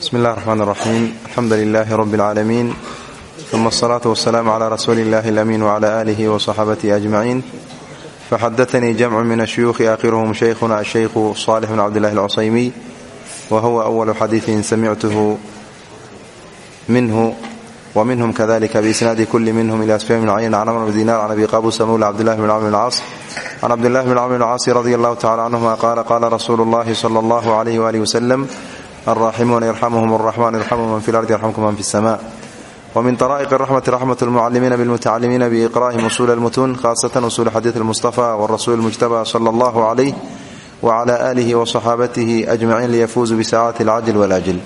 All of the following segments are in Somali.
bsmi اllah الرحmn الرaxيim alxamdu لlah rb العaalamiin ثuma الصlaaة والسlاam عlى rasuuli اllah الأmin وعlى آlih وصaxaabatihi أجmaعin faxadaثnii jamcu min الshuyuuخi aakhiruhm shaykhuna الshaykhu صالح bn cabdالlahi الcusaymiy whuwa أwl xadiiثin samictuhu minhu wminhm kadlika biisnaadi kuli minhm ila sfyan bn cayn can amr bn dinar can abi qabusa mawla cabdillahi bn cmr bn caas can cabdillahi bn cmr bn caasi radi allahu tacala canhuma qaala qaala rasuulu اllahi slى اllah عlyh walih wslm alraaximuuna yarxamuhum الraxman yarxamu man fi lardi yarxamkum man fi الsma wmin طrائq الraxmati raxmat اlmucalimiina bاlmutacalimiina biiqra'ihim usul اlmutun khasatan usul xadiiث اlmustafa wاrasul اlmujtaba slى اllah عlyh wcla alihi wصaxaabatihi ajmaciin liyafuuzuu bisaacati اlcajl wاlajl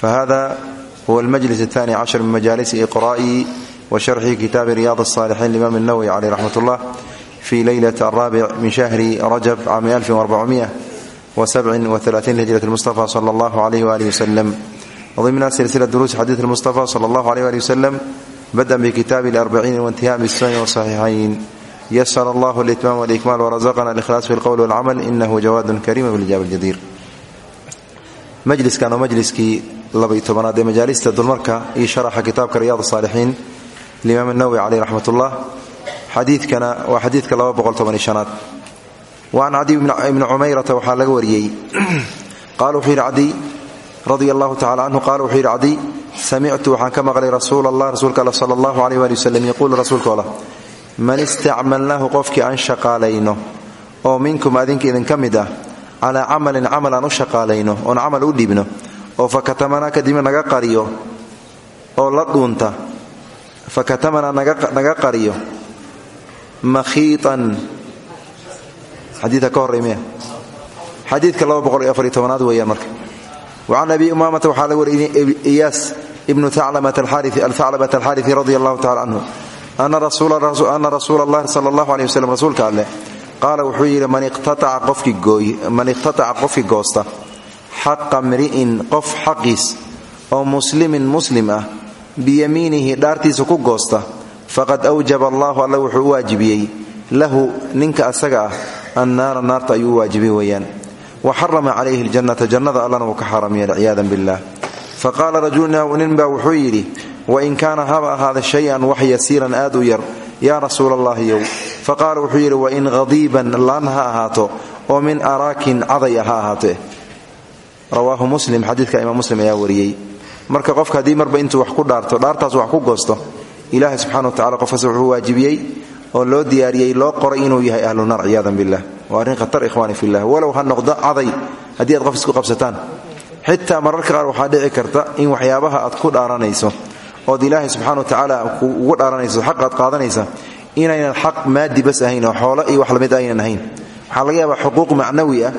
fahada huwa almajlis الثani cashar min majaalisi iqra'i wa sharxi kitaabi riyaad الصaalixiin limaam الnawwi caleyh raxmat اllah fi leylat الraabic min shahri rajab cami hijrat اlmustafa slى اllah عlyh walih wslm ضمن سلسلة دروس حديث المصطفى صلى الله عليه وآله وسلم بدءا بكتاب الأربعين وانتهاء بالسنن والصحيحين يسر الله الإتمام والإكمال ورزقنا الإخلاص في القول والعمل إنه جواد كريم بالإجابة الجدير مجلس كانوا مجلسكي لبي تبناد مجالس دلمركة إي شرح كتاب رياض الصالحين الإمام النووي عليه رحمة الله حديث كان وحديث كلا بقول waan cadiy bni cumayrata waxaa laga wariyey qaal wuxuu yidhi cadiy radia allahu tacala canhu qaal wuxuu yidhi cadiy samictu waxaan ka maqlay rasuul allah rasuulka all sala allahu aleyh waali wasalam yaquulu rasuulka olah man istacmalnaahu qofkii aan shaqaalayno oo minkum adinka idinka mid ah calaa camalin camal aan u shaqaalayno oon camal u dhiibno oo fakatamanaa kadibna naga qariyo oo la xadiika ka horey miya. Xadiidka aad weyaan marka. Wacan abi umaamata waxaa la wariyey iyaas ibnu aclamata alxaarifi radi allahu tacala canhu ana rasuula allahi sal allahu aleh waslm rasuulka alleh qaala wuxuu yidhi man iqtataca qofkii goosta xaqa mri'in qof xaqiis oo muslimin muslim ah biyamiinihi dhaartiisa ku goosta faqad awjaba allahu alle wuxuu u waajibiyey lahu ninka asaga ah annaara naarta ayuu u waajibiyey weeyaan waxarama calayhi ljannata jannada allana wuu ka xaramyeelay ciyaadan billaah fa qaala rajulu ninbaa wuxuu yidhi wain kaana haba ahaada shay-an wax yasiiran aad u yar yaa rasuula allahiyow fa qaala wuxuu yidhi wain hadiiban laan ha ahaato oo min araakin caday ha ahaatee rawaahu muslim xadiidka imaam muslim ayaa wariyey marka qofka haddii marba wax ku dhaarto dhaartaas wax ku goosto ilaahay subxana wa tacala qofkaas wuxuu waajibiyey oo loo diyaariyey loo qoray inuu yahay ahlu naar ciyaadan billah. Waa arrin khatar ikhwaani fillah. Walow ha noqdo caday haddii aad qof isku qabsataan. Xitaa mararka qaar waxaa dhici karta in waxyaabaha aad ku dhaaranayso ood ilaahay subxana wa tacaala ugu dhaaranayso xaq aad qaadanaysa inaynan xaq maadi bas ahayn oo xoolo iyo wax la mid aynan ahayn. Waxaa laga yaabaa xuquuq macnawi ah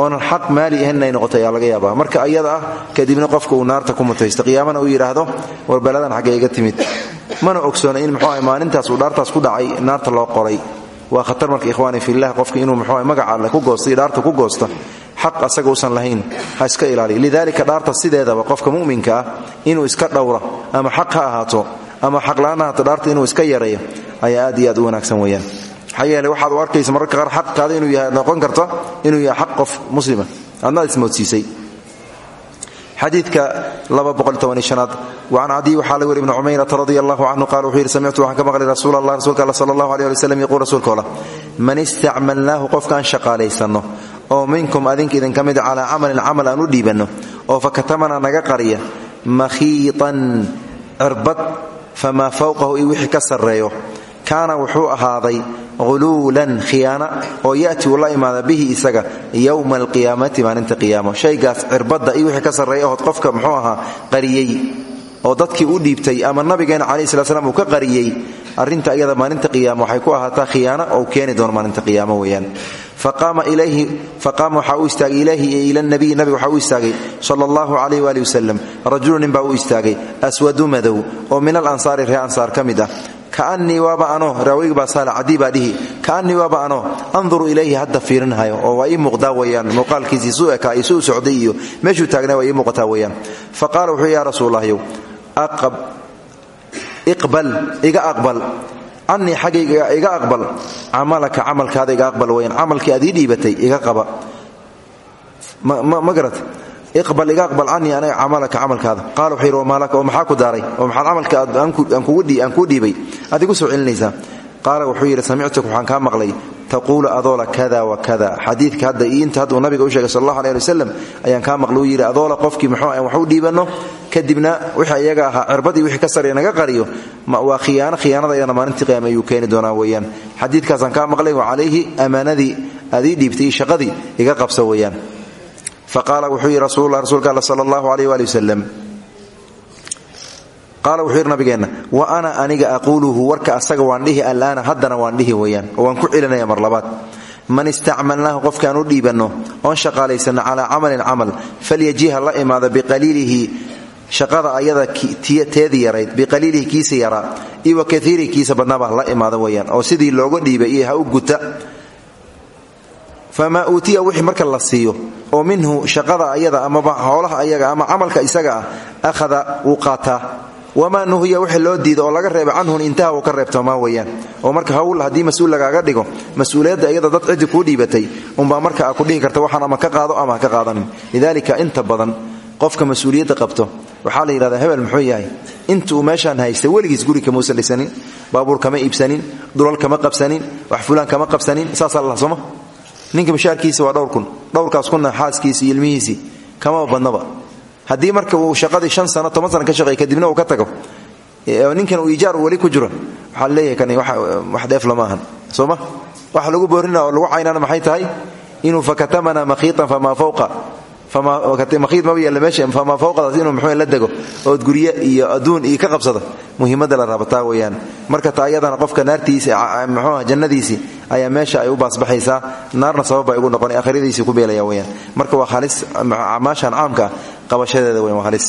oonan xaq maali ahayn inay noqoto ayaa laga yaabaa. Marka ayada ah kadibna qofka uu naarta ku mutaysto qiyaamana uu yidhaahdo war baladan xaggee iga timid. Mana ogsoona in muxuu maalintaas uu dhaartaas ku dhacay naarta loo qoray. Waa khatar marka ikhwaani fillah qofka inuu muxuu magaca alle ku goosta iyo dhaarta ku goosta xaq asaga uusan lahayn ha iska ilaaliya lidaalika dhaarta sideedaba qofka mu'minka ah inuu iska dhowra ama xaq ha ahaato ama xaqla'aan ahaato dhaarta inuu iska yareeyo ayaa aad iyo aad u wanaagsan weeyaan maxaa yeele waxaad u arkaysa mararka qaar xaqkaada inuu yahay noqon karto inuu yahay xaq qof muslima. Adnaad ismoodsiisay xadiidka aad waan cadiy waxaa laga weri ibn cumayrata radi allahu canhu wuxuu yidhi samictu waxaan ka maqlay rasuul rasuulka alla sala allahu aleh ali wslam yaquul rasuulkoola man istacmalnaahu qofkaan oo minkum adinka idinka mid calaa camalin camal aan u dhiibanno oo fakatamana naga qariya makhiitan cirbad famaa fawqahu iyo wixii ka sarreeyo kaana wuxuu ahaaday huluulan khiyaana oo yati uu la bihi isaga yowma alqiyaamati maalinta qiyaamo. Shaygaas cirbadda iyo wixii ka sarreeya ood qofka muxuu ahaa qariyey oo dadkii u dhiibtay ama nabigeena calayhi slat slam uu ka qariyey arrinta iyada maalinta qiyaama waxay ku ahaataa khiyaana oo keeni doono maalinta qiyaamo weeyaan. Faqaama waxaa u istaagay ilayhi iyo ila nabiyi nabiga waxaa istaagay sala allahu calayh waali wasalam rajulu nin istaagay aswadu madow oo min alansaari ree ansaar ka ah kaanii waaba ano raawigi baa saala cadii baa dhihi. Kaanii waaba ano anduru ilayhi hadda fiirinhayo oo waa ii muuqdaa weyaan muuqaalkiisii suu ekaa iyo suu socday iyo meeshuu taagnaa waa ii muuqataa weyaan fa qaala wuxuu ya rasuulahyow iqbal iga aqbal. Canii xaggayga iga aqbal. Camalaka camalkaada iga aqbal weyaan camalkii aad ii dhiibatay iga qaba. Ma garat iqbal iga aqbal canii aniga camalaka camalkaada. Qaala wuxuu yidhi wamaalaka oo maxaa ku daaray? Oo maxaad camalka aan kuu dhiibay? Aad igu soo celinaysaa. Qaala wuxuu yidhi samictuk waxaan kaa maqlay. Taquulu adoola kada wa kada. Xadiidka hadda iyo inta hadduu nabiga u sheegay sal allahu aleh ali wasalam ayaan kaa maqlay. Uu yidhi adoola qofkii muxuu aan wax u dhiibanno? Kadibna wixii iyaga ahaa cirbadii wixii ka sarreeya naga qariyo waa khiyaano khiyaanada iyadana maalintii qiyaama ayuu keeni doonaa weeyaan. Xadiidkaasaan kaa maqlay wa calayhi ammaanadii aad fa qaala wuxuu yidhi rasuulullah rasuulka alla sala allahu aleyh waali wasalam qaala wuxuu yidhi nabigeenna wa ana aniga aquuluhu warka asaga waan dhihi alaana haddana waan dhihi weeyaan oo waan ku celinaya mar labaad man istacmalnaahu qofkaan u dhiibanno oon shaqaalaysanno calaa camalin camal falyajiha la imaada biqaliilihi shaqada ayada teedii yarayd biqaliilihi kiisa yaraa iyo wa kaiirihi kiisa badnaaba la imaada weeyaan oo sidii looga famaa uutiya wixii marka la siiyo oo minhu shaqada ayada amaba hoolaha ayaga ama camalka isaga ah akhada wuu qaataa nuhiya wixii loo diida oo laga reeba canhun intaha uu ka reebtoomaa weeyaan. Oo marka hawl haddii mas'uul lagaaga dhigo mas'uuliyadda dad ciddi kuu dhiibatay unbaa marka aa ku dhihi karta ama ka qaado ama ka qaadanin. Lidaalika inta badan qofka mas'uuliyadda qabto waxaa la yidhahdaa hebel muxuu yahay inta uu meeshaan haysta guri kamausan dhisanin baabuur kama iibsanin dulal kama qabsanin wax fulaan kama qabsanin saasaa la sooma ninka mashaarkiisa waa dhowr kun. Dhowrkaas kunna xaaskiisi iyo ilmihiisii kamaba badnaba. Haddii marka uu shaqadii shan sano toban sano ka shaqeey kadibna uu ka tago. Ninkan uu iijaar weli ku jiro. Waxaa leeyahay kan wax dheef lama ahan. Soo ma? Waxa lagu boorina oo lagu caynana maxay tahay? Inuu fakatamana makhiitan famaa fawqa. Mahiid maba yaalla meesha famaa fawqadaas inuu muxuu la dego. Ood gurye iyo adduun iyo ka qabsada muhiimadda la rabataa weeyaan. Marka taa iyadana qofka naartiisi muxuuah jannadiisii ayaa meesha ay u baasbaxaysaa naarna sabab ay ugu noqon aakhiradiisii ku beelaya weyaan marka waa halis acmaashan caamka ah qabashadeeda weyan waa halis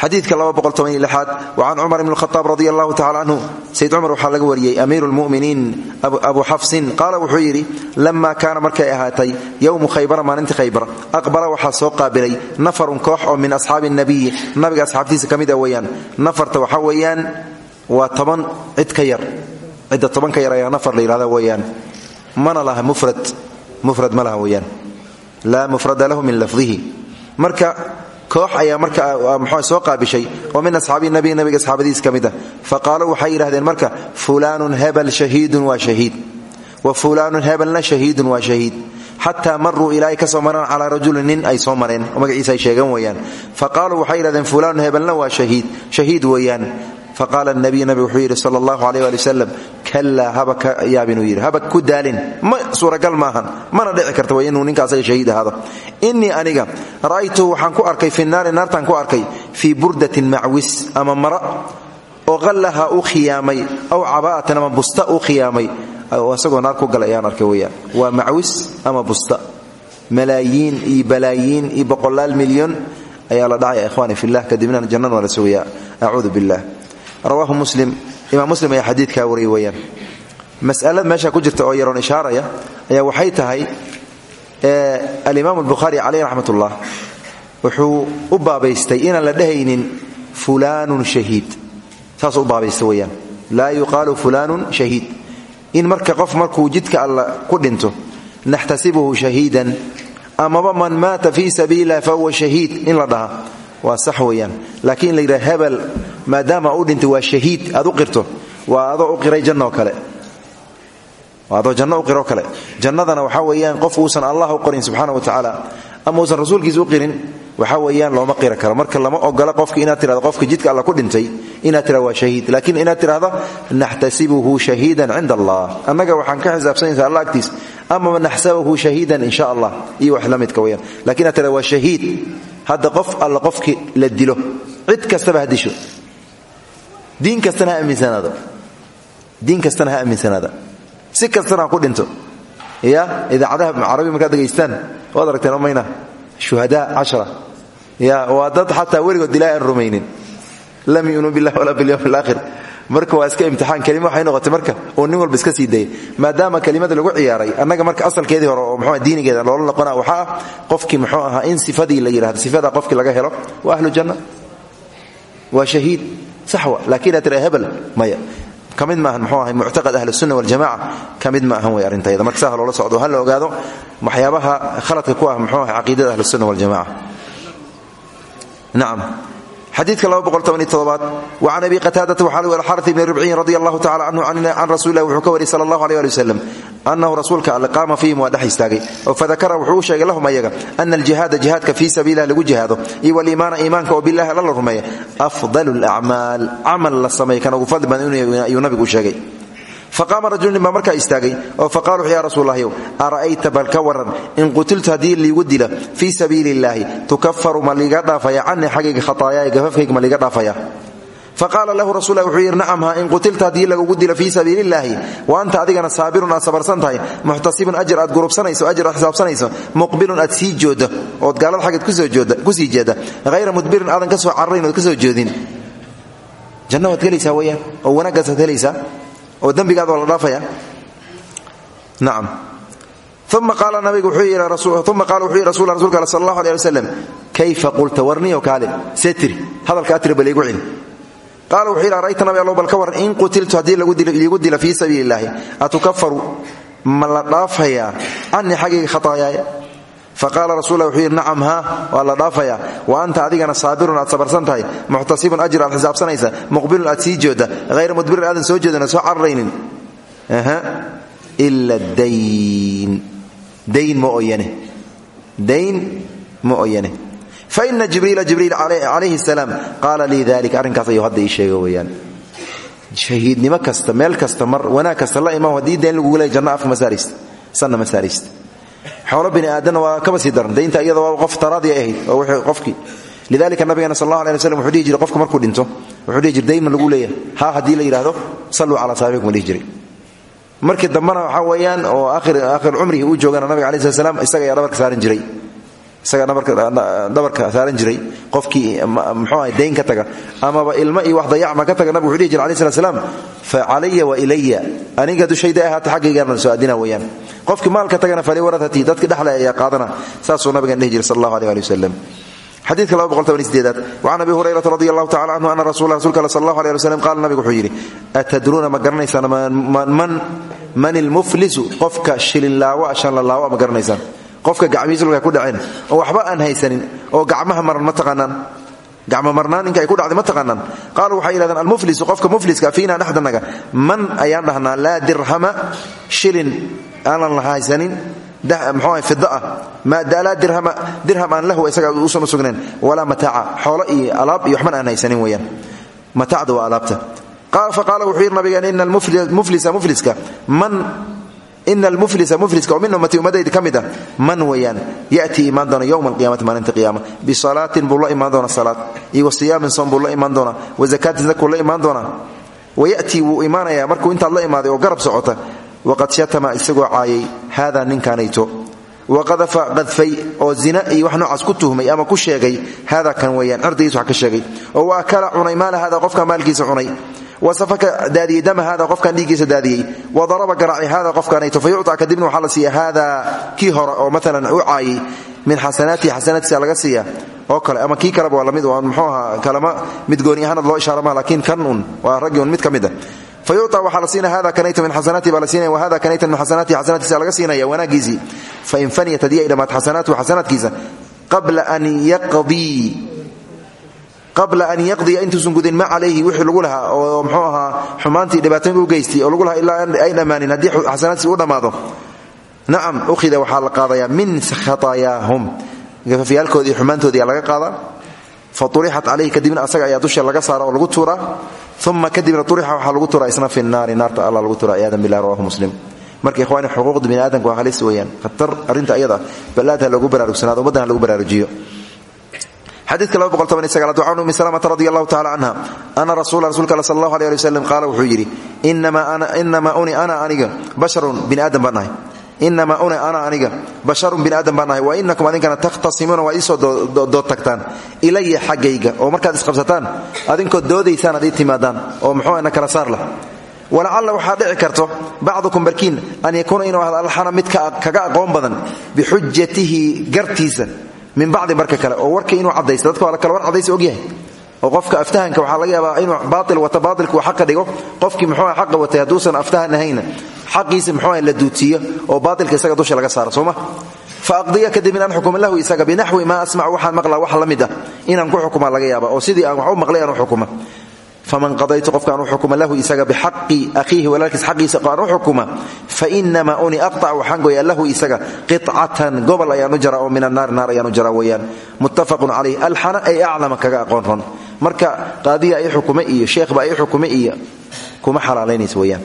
xadiidka aad wa can cumar bn khaaab radi allahu tacala canhu sayd cumar waxaa laga wariyey amiiru lmuminiin abu xafsin qaala wuxuu yidhi lama kaana markay ahaatay yowmu khaybara maalintii khaybar aqbala waxaa soo qaabilay nafarun koox oo min asxaabi nabiyi nabiga asxaabtiisa ka mid a weeyaan nafarta waxaa weeyaan waa toban cid ka yar. Cidda toban ka yar ayaa nafar la yidhahda weeyaan. Mana laha mufrad mufrad ma laha weeyaan. Laa mufrada koox ayaa marka mxua soo qaabishay. Oo min asxaabi nabi nabiga asxaabadiis ka mid ah. Waxay yidhahdeen marka fulaanun hebel shahiidun waa shahiid. Wa fulaanun hebelna shahiidun waa shahiid. Xataa maruu ilaahay ka soo mareen calaa rajulin nin ay soo mareen. Oo magaciisa ay sheegan weeyaan. Fa qaaluu waxay yidhahdeen fulaanun hebelna waa shahiid. Shahiid weeyaan faqaala nabiy nabi wuxuu yidhi sal allahu aleh ali wasalam kalaa haba ka yaabinuu yidhi haba ku daalin suuragal maahan mana dhici karta way inuu ninka asaga shahiid ahaado. Innii aniga ra'aytuhu waxaan ku arkay fi naari naartaan ku arkay fii burdatin macwis ama mara oo qallaha u khiyaamay aw cabaa'atan ama busta u khiyaamay. Isagoo naar ku galay ayaan arkay weyaan waa macwis ama busta? Malaayiin iyo balaayiin iyo boqolaal milyan ayaa la dhacaya ikhwaani fillah kadibna rawaahu muslim. Imaam muslim ayaa xadiidkaa wariyay weyaan masalad meesha ku jirta oo yaroon ishaaraya ayaa waxay tahay alimaam albukhaari caleyh raxmat ullah wuxuu u baabaystay inaan la dhehaynin fulaanun shahiid. Saasuu u baabaysta weyaan laa yuqaalu fulaanun shahiid. In marka qof markuu jidka alla ku dhinto naxtasibuhu shahiidan amaba man maata fii sabiililah fahuwa shahiid in la dhaha waa sax weeyaan. Laakiin la yidhaha hebel maadaama u dhintay waa shahiid aad u qirto waa adoo u qiray janno kale. Waa adoo janno u qiroo kale. Jannadana waxaa weeyaan qof uusan allah u qorin subxaana wa tacaala ama uusan rasuulkiisa u qirin waxaa weeyaan looma qiri karo. Marka lama ogola qofka inaad tirahdo qofka jidka alla ku dhintay inaad tirahdo waa shahiid. Laakiin inaad tirahdo naxtasibuhu shahiidan cinda allah annaga waxaan ka xisaabsanaysa allah agtiis amaba naxsabahu shahiidan in sha allah iyo wax la midka weyaan waa shahiid hadda qof alla qofki la dilo. Cid kastaba ha disho. Diin kastana ha aaminsanaado diin kastana ha aaminsanaada si kastana ha ku dhinto. Ya idaacadaha carabi markaad degaystaan waad aragteen o mayna shuhadaa cashara ya waa dad xataa weligood ilaahi aan rumaynin. Lam yu'minu billahi walaa bilyawm alaakhir marka waa iska imtixaan kelima waxay noqotay marka oo nin walba iska sii dayay maadaama kelimada lagu ciyaaray annaga marka asalkeedii hore oo muxuu diinigeeda loola noqona waxaa ah qofkii muxuu ahaa in sifadii la yidhahdo sifada qofkii laga helo waa ahlu janna. Waa shahiid saxwa laakiin aad tira hebel maya. Ka mid maahan muxuu ahay muctaqad ahlusunna waljamaca ka mid ma ahan wey arrintayda marka saa loola socdo ha la ogaado waxyaabaha khaladka ku ah muxuu ahay caqiidada ahlusunna waljamaca nacam xadiidka aad wacan abi qataadata waxaa lg alxari bni ribciyin radi allahu tacala canhu can rasulilah wuxuu ka wariyay sala allahu aleh ali wasalam annahu rasuulka alle qaama fiihim waa dhex istaagay fadakara wuxuu u sheegay lahum ayaga ana aljihaada jihaadka fii sabiililah lagu jihaado. Iyo waliimaana iimaanka oo bilahi alla la rumeeya afdalu lacmaal camal la sameey kan ugu faqaama rajulnin baa markaa istaagay oo faqala wuxu ya rasuullahyow ara'ayta bal ka waran in qutiltu haddii liigu dila fii sabiili illaahi tukafaru ma liiga dhaafaya canii xaggayga khataayaaya gafafkayga ma liiga dhaafaya faqaala lahu rasulah wuxuu yidhi nacam ha in qutilta haddii lagugu dilo fii sabiili illaahi wa anta adigana saabirun aad sabarsan tahay muxtasibun ajir aad gurubsanayso ajir aad xisaabsanayso muqbilun aad sii jooddo ood gaalada xaggeed ku sii jeedda hayra mudbirin aadan ka soo cararayn ood ka soo joodin janna waad gelaysaa oo dembigaad waa la dhaafaya? Nacam uma qaala nabigu wuxuu yidhi rasul rasulka sal allahu aleh ali wasalam kayfa qulta warniyo kaale see tiri hadalka atiri bal iigu celi qaala wuxuu yidhi arayta nabi bal ka waran in qutiltu haddii liigu dila fii sabiili illaahi atukafaru ma la dhaafayaa canii xaggayga khataayaaya faqaala rasul wuxuu yidhi nacam haa waa la dhaafayaa wa anta adigana saabirun aad sabarsan tahay. Muxtasibun ajir aad xisaabsanaysa. Muqbilun aad sii joodda hayra mudbirin aadan soo jeedin oo soo cararaynin. Ila dayn. Dayn ma oyane dayn ma oyane faina jibriila jibriil calayhi salaam qaala lii dalik arrinkaas ayuu hadda ii sheega weyaan shahiidnimo kasta kasta mar wanaag kasta la imaam haddii dayn lagugu leey janna afka ma sanna ma xoolo bini aadanna waa kaba sii daran daynta iyada waa qof taraadi ay ahayd oo wixii qofkii lidalika nabigeena sal allahu alay waslm wuxuu dhihi jiray qofka markuu dhinto wuxuu dhihi daynma lagu leeyahay. Haa haddii la yidhaahdo salluu calaa saabikum dhihi jiray. Markii dambena waxaa weeyaan oo aakhir cumrihi uu joogana nabiga alai slat slam isaga ayaa dhabarka saaran jiray isagaa dhabarka saaran jiray qofkii mxuu ahay dayn ka taga amaba ilmo iyo wax dayacma ka taga nabig wuxuu dhihi jira alai fa calaya wa ilaya aniga dushayda ahaata xaggaygaana soo aadina weeyaan. Qofkii maalka tagana faliwaradati dadki dhexle ayaa qaadana saasuu nabigan dhihi jiray sal allahu aleh ali wasalam xadiidka aad waan abi hurayrata radi allahu tacala canhu ana rasul rasulka al sal allahu aleh ali wslam qaala nabigu wuxuu yidhi atadruuna ma garanaysaan man ilmuflisu qofka shilinlaawa shanlalaawa ma garanaysaan qofka gacmihiis dhulka ku dhaceen oo waxba aan haysanin oo gacmaha maran ma taqaanaan. Gacmo marnaan ninka ku dhacday ma taqaanaan. Qaaluu waxay yidhahdeen almuflisu qofka mufliska fiina dhexdanaga man ayaan dhahnaa laa dirhama shilin aanan la haysanin mxuuaha fidaah laa dirham aan lahu isaga usan u sugnayn. Walaa mataaca xoolo iyo alaab iyo waxban aan haysanin weyaan mataacda waa alaabta. Faqaala wuxuu yidhi nabigeen ina almuflisa mufliska man ina almuflisa mufliska oo min ummati ummadayda ka mid ah man weeyaan yatii imaan doona yowma alqiyamati maalinta qiyaama bisalaatin buu la imaan doona salaad iyo wa siyaamin soom buu la imaan doonaa wa zakaatin zakuu la imaan doonaa wayatii wuu imaanayaa markuu intaad la imaaday oo garab socota waqad shatama isagoo caayay haadaa ninkaanayto waqadafa qadfay oo zina iyo wax noocaas ku tuhmay ama ku sheegay haadaa kan weeyaan cirdigiis wax ka sheegay wasafaka daadiyey dama hada qofkan dhiiggiisa daadiyey. Wa daraba garaacay hada qofkaanayto fa yucطa kadibna waxaa la siiya haadaa kii hore oo maalan u caayay min xasanaatihi xasanaadkiisa laga siiya. Oo kale ama kii kaleba waa la mid mxuu ahaa kalama mid gooni ahaanad loo ishaara maha lakiin kan un waa raggii un mid ka mid a fa yucطa waxaa la siinaya hada kanayta min xasanaatihi baa la siinaya wa hada kanayta min qabla an yaqdiya intuusan gudin ma calayhi wixii lagu lahaa oo mxuu ahaa xumaantii dhibaatooyinka u geystay oo lagu lahaa ilaa ay dhammaanin haddii xasanaadkiisi u dhammaado. Nacam ukhida waxaa la qaadayaa min khataayaahum gafafyaalkoodii xumaantoodii laga qaadaa. Fa urixat calayhi kadibna asaga ayaa dusha laga saara oo lagu tuuraa uma kadibna urixa waxaa lagu tuuraa isna fi naari naarta alla lagu tuuraa. Iyaadan bilah rawahu muslim. Marka ikhwaani xuquuqda bini aadamka waa halis weeyaan. Khatar arrinta iyada balaad ha loogu baraarugsanaado ummaddan ha lagu baraarujiyo xadiidka can umi salmta radi allahu tacala canha ana rasula rasulka al sal allahu aleh ali waslem qaala wuxuu yidhi inamaa uni ana aniga basharun bini aadam baan nahay. Inamaa una ana aniga basharun bini aadam baan nahay. Wa inakum adinkana takhtasimuuna waa iisoo dood tagtaan. Ilaya xaggayga oo markaad isqabsataan adinkoo doodaysaan ad ii timaadaan oo muxuuna kala saar lah walacalla waxaa dhici karto bacdukum barkiin an yakuuna inuu ahdo alxana mid kaga aqoon badan bixujatihi min bacdi marka kale oo warka inuu cadaysto dadka waa kale war cadaysa ogyahay oo qofka aftahanka waxaa laga yaabaa inuu baail wata baailka uu xaqa dhigo qofkii muxuu xaqa watay hadduusan aftahan ahayna xaqiisa muxuu la duutiyo oo baailka isaga dusha laga saaro sooma fa aqdiya kadib in aan xukuma lahu isaga binaxwi maa asmacu waxaan maqlaa wax la mid ah ku xukuma laga yaaba oo sidii aan wax u maqlay aan u faman qadaytu qofkaan u xukuma lahu isaga bixaqi akhiihi walaalkiis xaqiisa aan u xukuma fainamaa uni aqطac waxaan gooyaa lahu isaga qicatan gobol ayaan u jara oo min annaari naar ayaan u jara weeyaan muttafaqun calayh alxana ay aclama kaga aqoon ron marka qaadiya ay xukume iyo sheekhba ay xukume iyo kuma xalaalaynaysa weyaan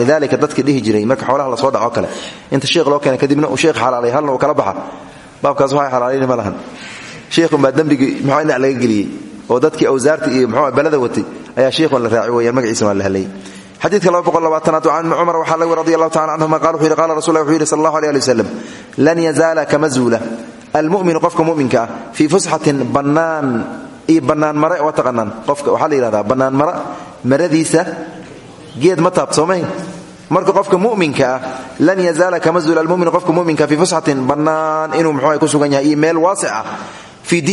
lidalika dadka dhihi jiray marka xoolaha la soo dhaco kale inta sheekh loo keena kadibna uu sheekh xalaalay halna uu kala baxa baabkaas waxay xalaalayni ma lahan sheekhunbaa oo dadkii awsaarta iyo muxuu balada watay ayaa sheekhun la raaci weyaan magaciisa waa la hadlayay xadiidka aad ibni cumar waxaa laga radi allahu tacala canhuma qala wuxu yidhi qala wuxuu yidhi sal allahu aleh lan yazaala kama zuula almuminu muminka ah fii fusxatin bannaan iyo bannaan mare waa taqanaan qofka la yidhahdaa bannaan mara maradiisa geed ma taab marka qofka muminka ah lan yazaala kama zuula almumin qofka muminka fii fusxatin bannaan inuu muxuu ku sugan yahay meel waasic ah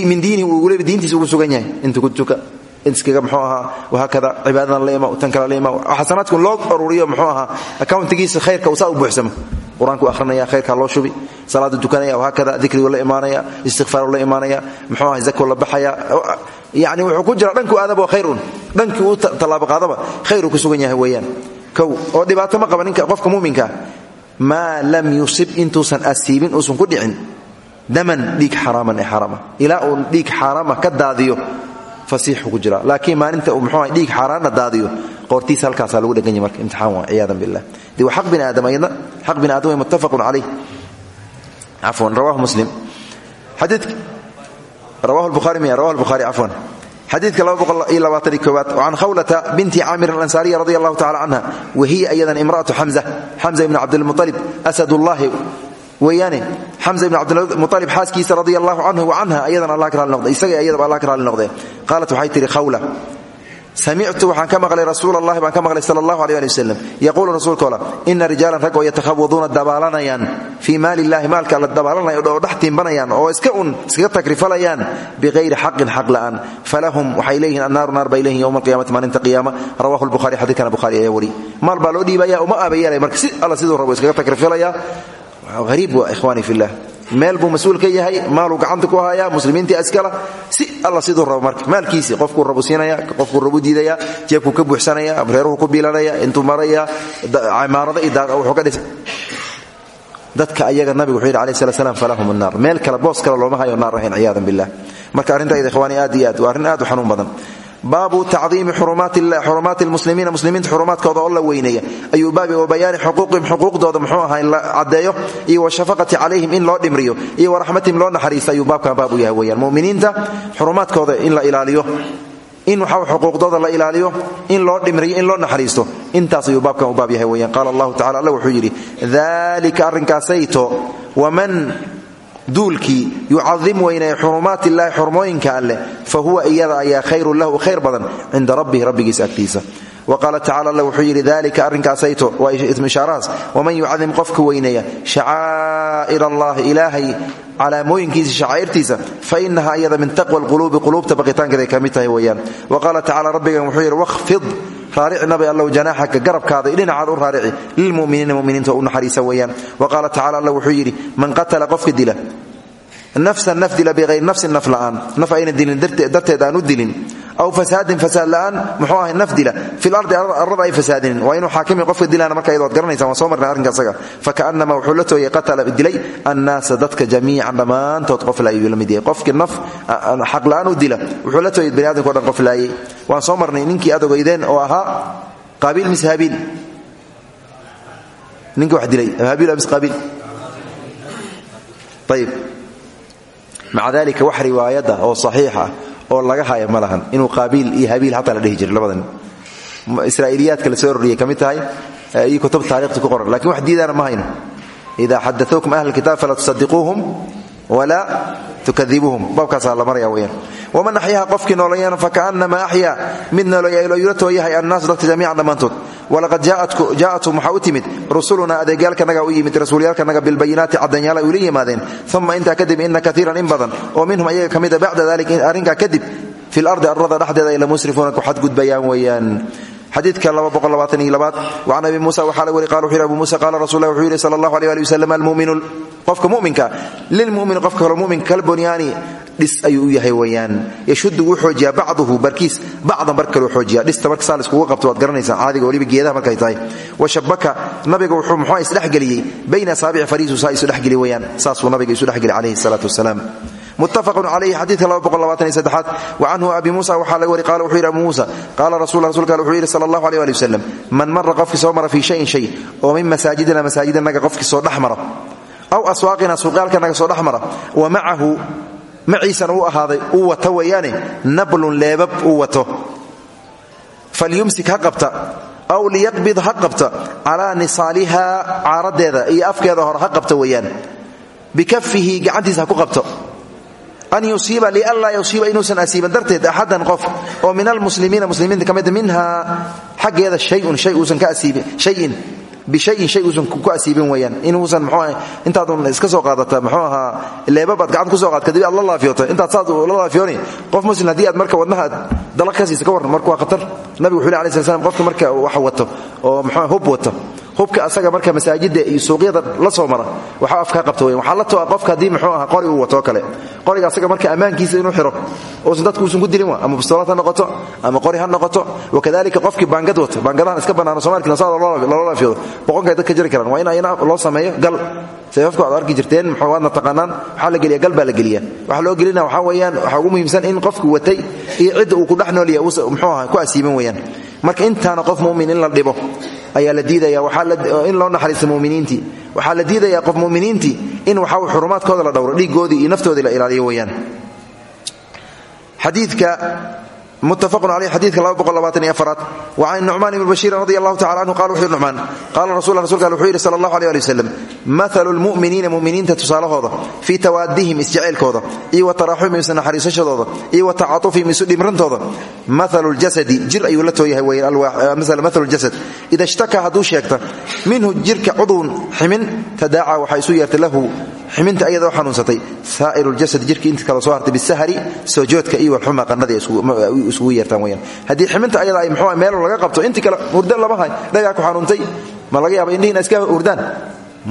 min diinihi diintiisa ugu sugan yahay. Inta ku tuka iskaga mxuu ahaa wahaakada cibaadadan la ima tan kale la ima xasanaadku loo ururiyo mxuu ahaa accountigiisa khayrka uu saa buuxsamo. Qur'aanku khayrkaa loo shubi salaadu tukanaya wahaakada dikrigu la imaanaya istikfaaru la imaanaya mxuu aha zako la baxaya. Yani wuxuu ku jira dhanku aadaba khayrun. Dhankii uu tallaabo qaadaba khayruu ku sugan yahay weeyaan. Kow oo dhibaato ma qaba qofka muminkaa maa lam yusib intuusan asiibin uusan ku dhicin daman dhiig xaraaman ee xaraama. Ilaa uu dhiig xaaraama ka daadiyo fasiixu ku jira. Laakiin maalinta uu muxuu dhiig xaaraanna daadiyo qoortiisa halkaasaa lagu dhegan yahy marka imtixaan waa ciyaadan billah dee waa xaq bini aadam ayadna xaq bini aadam way muttafaqun calayh. Cafwan rawahu muslim. Rawahu lbukhari miya rawahu lbukhari cafwan. Xadiidka aad can khawlata binti caamirin alansaariya radi allahu tacala canha wa hiya ayadan imra'atu xamza xamza ibni cabdilmuطalib asadullahi weeyaane xamza ibn cabdilmualib xaaskiisa radia allahu canhu wa canha ayadana allah ka raali noqde isaga ayadaba allah ka raali noqdee qaalat waxay tihi khawla. Samictu waxaan ka maqlay rasuul allahi baan ka maqlay sala allahu aleh ali wasalam yaquulu rasuulkoola ina rijaalan rag oo yatakhawaduuna dabaalanayaan fii maali illahi maalka alla dabaalanaya oo dhex tiimbanayaan oo iska un iskaga takrifalayaan biqayri xaqin xaq la'aan. Falahum waxay leeyihiin annaaru naar bay leeyihiin yowma alqiyamati maalinta qiyaama. Rawahu lbukhari xadiidkana bukhari ayaa wari. Maal baa loo dhiibaya uma aabayeelay marka si alla siduu rabo iskaga takrifalaya ariib waa ikhwaani fillah. Meel buu mas'uul ka yahay maaluu gacanta ku hayaa muslimiintii askala si alla siduu rabo marka. Maalkiisii qofkuu rabu siinaya qofkuu rabu diidaya jeebkuu ka buuxsanaya reeruhu ku biilanaya intuu maraya cimaarada iyo wuxuu ka dhisa dadka ayaga nabigu wuxuu yidhi alayh slat slam falahum annaar meel kale boos kale looma hayo naar ahayn ciyaadan billah. Marka arrintayda ikhwaani aad iyo aad waa arrin aad xanuun badan baabu tacdiimi xurumaati lmuslimiina muslimiinta xurumaadkooda oo la weyneeya. Ayuu baabi wa bayaani xuquuqihim xuquuqdooda muxuu ahaa in la caddeeyo iyo washafaqati calayhim in loo dhimriyo iyo waraxmatihim loo naxariisto ayuu baabkan baab u yahay weyaan muminiinta xurumaadkooda in la ilaaliyo in waxaa xuquuqdooda la ilaaliyo in loo dhimriyo in loo naxariisto intaas ayuu baabkan u baab yahay weyaan qaala allahu tacala alla wuxuu yidhi dalika arrinkaasayto waman duulkii yucadim weynaya xurumaat illaahi xurmooyinka alleh fa huwa iyada ayaa khayrun lahu khayr badan cinda rabbihi rabbigiisa agtiisa. Wa qaala tacala alla wuxuu yidhi dalika arrinkaasayto waa ishaarahaas waman yucadim qofka weyneeya. Shacaa'ir allahi ilaahay calaamooyinkiisa shacaa'irtiisa fa inaha iyada min taqwa alquluubi quluubta baqitaankeeday ka mid tahay wa qaala tacala rabbigan wuxuu yidhi raarici nabi allow janaaxaka garabkaada dhinacaad u raarici lilmuminiina muminiinta u naxariisa weeyaan. Wa qaala tacala alla wuxuu yidhi man qatala qofka dila nafsan naf dila biayri nafsin naf la'aan. Naf ayna dilin darteed aan u dilin. Aw fasaadin fasaad la'aan muxuu ahay naf dila. Fil ardi arrada ay fasaadinin waa inuu xaakimi qofka dilaana marka iyadoo ad garanaysa waan soo marnay arrinka asaga fakaannama wuxuu la tooyay qatala dilay annaasa dadka jamiican dhammaantood qof laayuu la mid yahay. Qofkii naf xaq la'aan u dila wuxuu la tooyay bani adamka o dhan qof laayay. Waan soo marnay ninkii aad ogeydeen oo ahaa qaabiil mise ninkii wax dilay habiil mise qaabiil ayib maca dalika wax riwaayada oo saxiixa oo laga haya ma lahan. Inuu qaabiil iyo habiil hataa la dhihi jiray labadan. Israa'iiliyaadka la soo ororiyay ka mid tahay iyo kutub taarikhta ku qoran. Lakin wax diidaana ma hayno. Ida xadauukum ahla kitaab falaa tusadiquuhum tukadibuuhum baabkaasaa la maraya weyaan waman axyaha qofkii noolayana fakaannama axyaa mid noolayla tooyahay annaasu dadka jamiican dhammaantood. Walaqad jaa'athum waxaa u timid rusulunaa adeegyaalkanaga u yimid rasuulyaalkanaga bilbayinaati caddanyaala ula yimaadeen. Uma intaa kadib ina kaiiran in badan oo minhum ayaga ka mida bacda dalik arrinkaa kadib fi lardi arlada dhexdeeda ay la musrifuuna ku xadgudbayaan weeyaan. Xadiidka waan abi muusa waxaa la weri qala wuxu yhi abu muusa qaala rasul lah wuxuu yidhi sala allahu aleh ali wasalam almuminu qofka muminka lilmumini qofka hore muminka kalbonyaani dhis ayuu u yahay weyaan yashuddu wuu xoojiyaa bacduhu barkiis bacdan bar kaluu xoojiya dhista marka saa laiskugu qabto waad garanaysaa caadiga weliba geedaha markay tahay. Washabaka nabiga wuxuu muxuu isdhexgeliyey. Bayna asaabici fariisu saa isu dhexgeli weyaan saasuu nabiga isu dhexgeli calayhi salaatu wasalaam muttafaqun calayhi xadiidka aad wacanhu abi muusa waxaa laga wari qala wuxuu yidhi abu muusa. Qaala rasul rasulka wuxuu yidhi sala allahu aleh ali wasalam man mara qofkii soo mara fii shayin shay oo min masaajidina masaajidanaga qofkii soo dhex mara aw aswaaqina suuqyaalkanaga soo dhex mara wa macahu maciisana uu ahaaday uu wato weeyaane nablun leebab uu wato. Falyumsik ha qabta aw liyaqbid ha qabta calaa nisaaliha caaradeeda iyo afkeeda hore ha qabta weeyaan. Bikafihi ku qabto. An yusiiba lianlaa yusiiba inuusan asiiban darteed axadan qof oo min almuslimiina muslimiinta ka mida minhaa xaggeeda shayun shay uusan ka asiibin shayin bishayin shay uusan ku asiibin weyaan inuusan mxuu intaadun iska soo qaadata muxuu ahaa leebab aad gacanta ku soo qaad kadib aad la laafiyota intaad saas la laafiyooni qof muslim haddii aad marka wadnaha aad dalaq ka ka warran marka waa khatar nabigu wuxuu leh alai sla slam qofka marka wax wato oo muxuu hub wato hubka asaga marka masaajida iyo suuqyada la soo mara waxa afkaa qabta weyan waxaa la toa qofka haddii muxuu ahaa qori uu watoo kale. Qoriga asaga marka ammaankiisa inuu xiro uusan dadku uusan dilin wa ama bistoolad ha noqoto ama qori ha noqoto. Wakadalika qofkii baangad wato baangadahan iska bannaano somalkina saada loola laafiyado boqonkay dadka jari karaan waa in ayna loo sameeyo gal. Seefafku aad arki jirteen muxuu waadna taqaanaan waxaa la geliya gal la geliya waxa loo gelina waxaa weeyaan waxaa ugu muhiimsan in qofku watay iyo cidda uu ku dhex yahay muxuu ahaa ku asiiban weeyaan marka intaana qof mumin in la dhibo ayaa la diidaya in loo naxariista muminiintii. Waxaa la diidaya qof muminiintii in waxaa xurumaadkooda la dhowro dhiigoodii iyo naftoodii la ilaaliyo weyaan xadiidka muttafaqun caleyh xadiidka aad wacan nucmaan ibni bashiirin radi allahu tacala anhu qala wuxu yhi nucmaan qaala rasul rasulka wuxuu yidhi sala allahu aleh ali wasalam maalu lmu'miniina muminiinta tusaalahooda fii tawaadihim isjacaylkooda iyo wa taraaxumihim isu naxariisashadooda iyo wa tacatufihim isu dhimrantooda. Maalu ljasadi jir ayuu la tooyahay weyaan maalu ljasad ida ishtaka hadduu sheegta minhu jirka cudwun ximin tadaaca waxaa isu yeertay lahu ximinta ayadoo xanuunsatay. Saa'iru ljasad jirka inta kale soo hartay bisahri soojoodka iyo walxuma qannada isugu yeertaan weyaan haddii ximinta ayada ay mxuu meel laga qabto intii kale hurda lama hay dhagaa ku xanuuntay ma laga yaaba indhihiina iska hurdaan.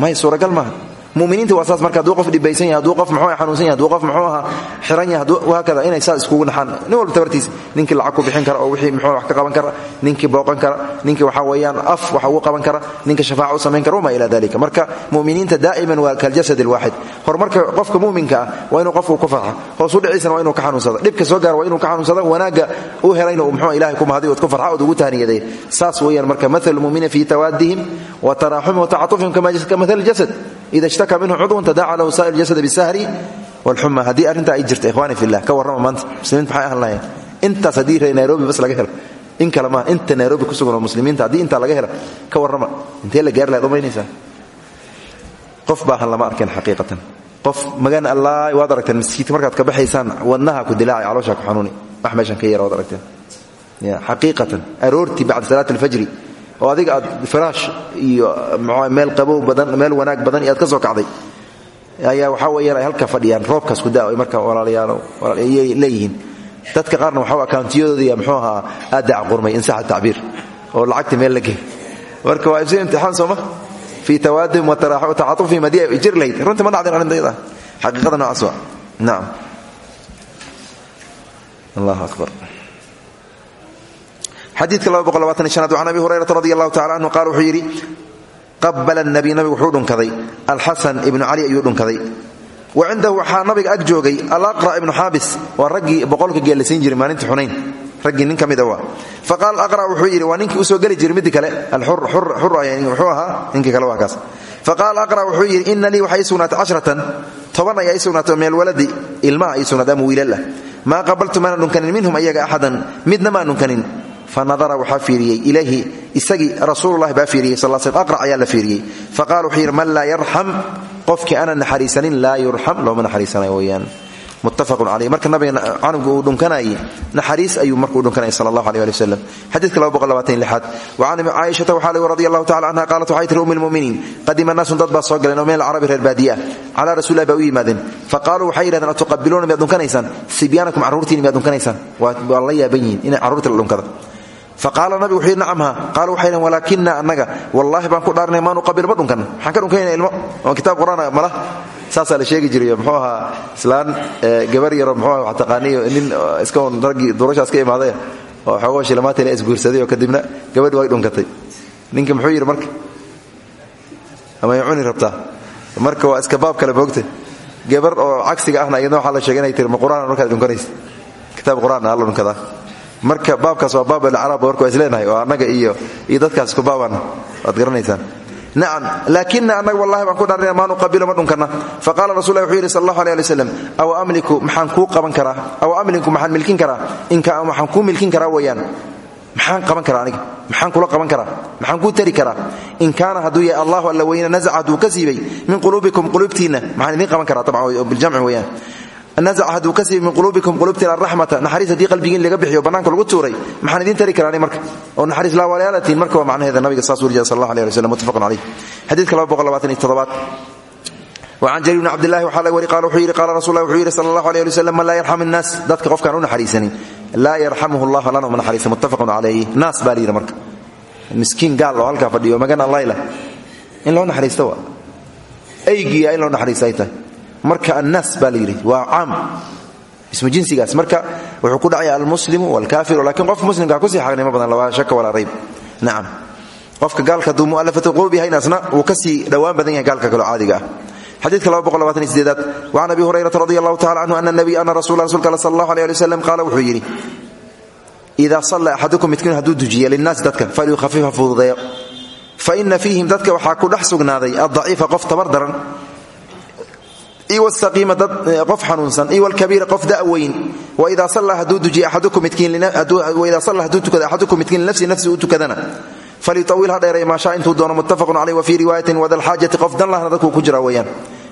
May suuragal maaha muminiinta waa saas marka hadduu qof dhibaysan yahay hadduu qof muxuu xanuunsan yahay hadduu qof muxuu ahaa xiran yahay haakada inay saas iskugu naxaan. Nin walba tabartiisa ninkii lacag ku bixin kara oo wixii muxuu wax ka qaban kara ninkii booqan kara ninkii waxa weeyaan af waxa ugu qaban kara ninka shafaaca u samayn kara wama ilaa dalika marka muminiinta daa'iman waa kaljasad alwaaxid. Horumarka qofka muminka ah waa inuu qofku ku farxa hoos u dhiciisana waa inuu ka xanuunsada dhibka soo gaara waa inuu ka xanuunsada wanaagga u helayna uu muxuu ilahay ku mahadiy ood ku farxa ood ugu tahniyaday saas weeyaan marka mathalu lmuminiina fi tawaadihim wa taraxumihim wa tacatufihim kamathali jasad. Ida ishtaka minhu cudwun tadaaca lahu saa'ir jasad bisahri walxuma haddii arrintaa ay jirta ikhwaani fillah ka warrama maanta. Muslimiinta maxay ahan lahayen intaas haddii re nairobi bas laga helo. In kale maa inta nairobi ku sugan oo muslimiinta haddii intaa laga helo ka warrama. Intee la gaari lahayd umaynaysaa qof baahan lama arkeen xaqiiqatan. Qof magan allah waad aragteen masjidka markaad ka baxaysaan wadnaha ku dilaacay calooshaa ku xanuuni. Wax meeshan ka yara waad aragteen. Xaqiiqatan. Aroortii bacda salaat alfajri oo adiga aad firaash iyo meel qabow badan meel wanaag badan aad ka soo kacday ayaa waxaa weeyaan ay halka fadhiyaan roobkaas ku da marka walaalayaal leeyihiin. Dadka qaarna waxaa akauntiyadooda muxuu ahaa aad dacqurmay in saxa tacbiir oo lacagta meel la marka waa ibsi imtixaan sooma fii tawaadihim wa tacatufihim haddii ay jir lahayd runtii ma dhacdin arrintayada xaqiiqada noocaas waa. Nacam allahu akbar xadiidka aad an abi hurayrata radi allahu tacala anhu qaal wuxuu yidhi qabala nabiy nabigu wuxuu dhunkaday. Alxasan ibnu cali ayuu dhunkaday. Wa cindahu waxaa nabiga ag joogay alaqra ibnu xaabis waa raggii boqolka geel la siin jiray maalinta xunayn. Raggii nin ka mida waa. Faqaala aqra wuxuu yidhi waa ninkii u soo geli jiray midii kale. Alxur ahaa ninkii kale waa kaas. Faqaala aqra wuxuu yidhi ina lii waxaa ii sugnaatay cashratan toban ayaa ii sugnaatay meel waladi ilmaha ii sugnaatay fanadara waxaa fiiriyey ilayhi isagii rasuululahi baa fiiriyey sal sl aqrac ayaa la fiiriyey. Faqala wuxuu yidhi man laa yarxam qofkii aanan naxariisanin laa yurxam looma naxariisanayo weyaan muttafaqun caleyh marka nabiga canuga uu dhunkanayay naxariis ayuu markuu dhunkanayay sala allahu aleh ali wasalam xadiidka laba boqol labaatan iyo lixaad. Wa can caaishata waxaa lagi radi allahu tacala canha qaalat waxay tiri ummi lmuminiin qadima naasun dad baa soo galeen oo min alcarabi reer baadiya. Calaa rasulillahi baa u yimaadeen. Faqaaluu waxay yidhahdeen atuqabiluuna miyaad dhunkanaysaan sibyaanakum carruurtiina miyaad dhunkanaysaan waa la yaaban yihiin inay carruurta la dhunkada faqaala nabigu wuxuu yidhi nacamha qaalu waxay dhaheen annaga wallaahi baan ku dhaarnay maa nuqabil ma maxaan ka dhunkanayna ilmo oon kitaab qur'aan mala saasaa la sheegi jiray muxuu ahaa islaan gabar yaro muxuu wax taqaaniyo nin iska un raggii durashaas ka imaaday oo xoogoo shilamaata la isguursaday oo kadibna gabadhi way dhunkatay ninka muxuu yidhi marka amay cuni rabtaa marka waa iska baab kale boogta gabar oo cagsiga ahna iyadna waxaa la sheegay inay tiri ma qur'aan kitaab qur'aan alla marka baabkaas waa baab alcaraab warka waa isleenahay oo annaga iyo dadkaas isku baabana waad garanaysaan. Nacam laakina annaga wallahi baan ku dhaarnay maa nuqabilo ma dhunkanna faqala rasul lah wuxuu yidhi sal aw amliku maxaan kuu qaban karaa? Aw amliku maxaan milkin karaa? Inka waxaan kuu milkin karaa weeyaan? Maxaan qaban karaa aniga? Maxaan kula qaban karaa? Maxaan kuu tari karaa? In kaana hadduu yahay allahu alla weyne nazaca hadduu min quluubikum quluubtiinna maxaan idiin qaban karaa? Tabcan biljamci weeyaan nazaca hadduu ka siibay min quluubikum quluubtiina araxmata naxariis haddii qalbigiin laga bixiyo bannaanka lagu tuuray maxaan idiin tari karaa marka oo naxariis laawalyaalatiin marka waa macnaheeda nabiga saas wurjia sal allah aleh ali wslam muttafaqun caleyh xadiidka laba boqol labaatan iyo toddobaad وcan jrيr بn cbdالlahi waxaa laga wari qala wuxuu yidhi qala rasul lah wuxuu yidhi sal اllah alيه ali wslam man laa yarxam الnaas dadka qofkaan u naxariisanin laa yarxamhu اllah lana uma naxariisa muttafaqun calayh naas baa la yidhi marka miskiin gaal oo halkaa fadhiyo magan allayla in loo naxariista waa aygiya in loo naxariista ay tahay marka annaas baa layidhi waa caam. Ismu jinsigaas marka wuxuu ku dhacaya almuslimu walkaafiru lakiin qof muslimkaa ku sii xaqnimo badan laa shaka walaa rayb. Nacam qofka gaalka hadduu mu'alafatu quluub yahay asna wuu ka sii dhowaan badan yahay gaalka kaleo caadiga ah. Xadiidka aad waan abi hurayrata radi allahu tacala canhu ana nabi ana rasul rasulka all sal allahu aleh ali waslem qaala wuxuu yidhi idaa salla axadukum midkiin hadduu dujiya linaasi dadka falyukhafifa fududeeyo. Fa ina fiihim dadka waxaa ku dhex sugnaaday addaciifa qof tabar daran qof xanuunsan iwalkabiira qof da'weyn waidaa salla hadduu tukada axadukum midkiin linafsi nafsi u tukadana falyuawil ha dheeray maashaa intuu doono muttafaqun caleyh wa fii riwaayatin wadalxaajati qof dan lahna dadkuu ku jira weeyaan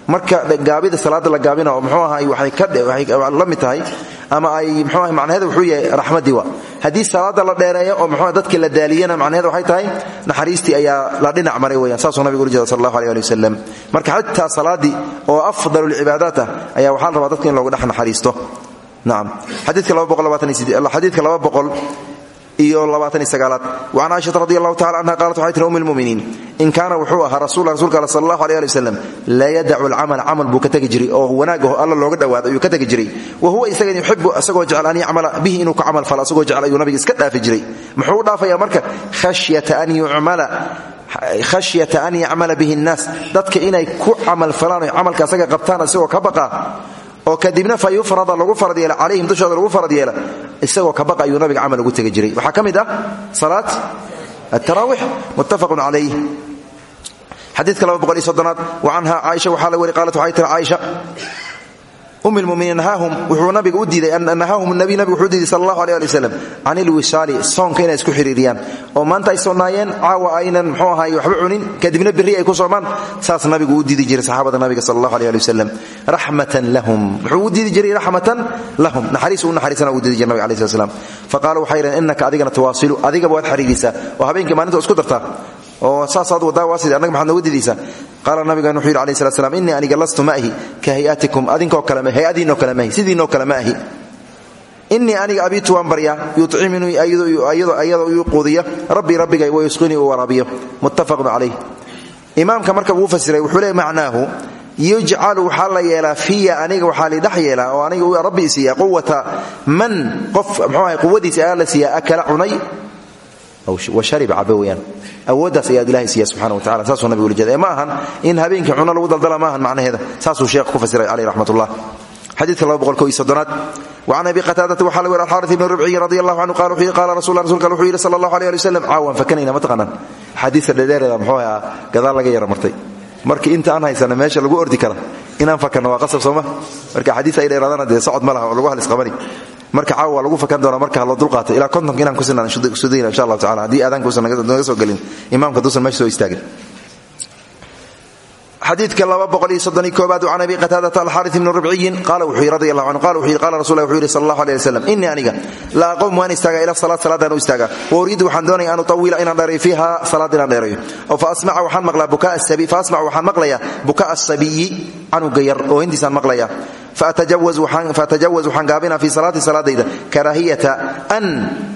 marka gaabida salaada la gaabina oo mxuu ahay waxay la mid tahay ama ay mxuu ahay macnaheeda wuxuu yahay raxmadii wa haddii salaada la dheereeyo oo mxuu dadka la daaliyana macnaheeda waxay tahay naxariistii ayaa la dhinac maray weeyaan saasuu nabigu uli jeeda sal allahu aleh ali marka xataa salaadii oo afdal lcibaadaat ah ayaa waxaa la rabaa dadka in loogu dhex naxariisto. Nacam xadiidka laba boqol iyo labaataniysagaalaad wacan caaishata radi allahu canha qaalat waxay tiri um lmuminiin in kaana wuxuu ahaa rasuula rsulka al sal allahu aleh ali wasalam laa yadacu alcamal camal buu ka oo wanaag alla looga dhowaado ayuu ka wa huwa isagan yuxibu isagoo jecel an yacmala bihi inuu ku camal falo asagoo jecel ayuu nabiga iska dhaafi jiray. Dhaafaya marka khashyata an yucmala khashyata an yacmala bihi nnaas dadka inay ku camal falaan oy asaga qabtaan isagoo ka baqa oo kadibna fa yufrada lagu farad yeela calayhim dushooda lagu farad yeela isagoo ka baqa ayuu nabiga camal ugu tegi jiray. Waxaa ka mid ah salaat ataraawix muttafaqun calayh. Xadiidka laba boqol iyo soddonaad wa canha caaisha waxaa la weri qaalat waxay um lmuminiin nahaahum wuxuu nabiga u diiday nahaahum nabi nabigu wuxuu diiday sal allahu aleh ali wasalam can ilwisaali inay isku xiriiriyaan. Oo maanta ay soonaayeen caawa aynan mxuu ahaay waxba cunin kadibna berri ay ku soomaan. Saas nabigu u diidi jiray saxaabada nabiga sal allahu aleh ali wasalam lahum. Wuxuu u diidi jiray raxmatan lahum. Naxariis u naxariisana uu diidi jiray nabig alai slat slam faqaala waxay innaka adigana tuwaasilu adigaba waad xiriirisaa oo habeenkii maalinta isku dartaa oo saasaad wadaa waasid annaga maxaad nooga diidaysaa. Qaala nabigan wuxuu yidhi alayh slat slam aniga lastu ma ka hayatikum adinkoo hay'adiinoo kale maahi sidiinoo kale ma ahi. Innii aniga abiitu waan baryaa yuciminuu ayadoo ii quudiya rabbii rabbigay wayusqinii uu waraabiyo. Muttafaqun calayh. Imaamka marka wuu fasiray wuxuu leey macnaahu yujcalu waxaa la fiya aniga waxaa lidhex yeelaa oo aniga rabbi isiiya quwata man qof mxuu ahay quwadiisa ayaa la siiya akala cunay? Washariba cabe weyaan awooddaas ayaad ilahay siiya subxana wa tacala saasuu nabigu ujeeda ee ma ahan in habeenkii cuno lagu daldala ma ahan macnaheeda. Saasuu sheekh ku fasiray caleyh raxmat ullah xadiidka soddonaad wacan abi qataadata waxaa la weri ribciyi radi allahu canhu qala wuxuu yidhi qala rasul rasulka wuxuu yidhi sala allahu aleh ali wasalam caawan fakanayna ma taqaanaan. Ahaa gadaal laga yara martay. Marka inta aan haysana meesha lagu ordi kara. Inaan fakanno waa qasab sooma marka axaadiis ay dheeraadana dee socod ma lagu halisqabani marka caawa waa lagu fakan doonaa marka haloo dulqaato ilaa kontonka inaan kusinaan sudayna insha allahu tacala haddii aadaanka usan naga soo gelin. Imaamka duusan meesha soo istaagin. Xadiidka aad can abi qataadata alxari bni ribciyin qaala wuxuu yii radi allahu anhu qala wuxuu yidhi qala rasul wuxuu yidhi sal allahu aleh wasalam innii aniga la aqom waan istaagaa ila salaad salaadaan u istaagaa. Wa uriidu waxaan doonaya an utawila inaan dheereeyo fiiha salaad inaan dheereeyo oo fa asmaca waxaan maqlaa bukaa asabiyi canuga yar oo hintiisaan maqlaya faatajawaz waxaan gaabina fi salaati salaadayda karaahiyata an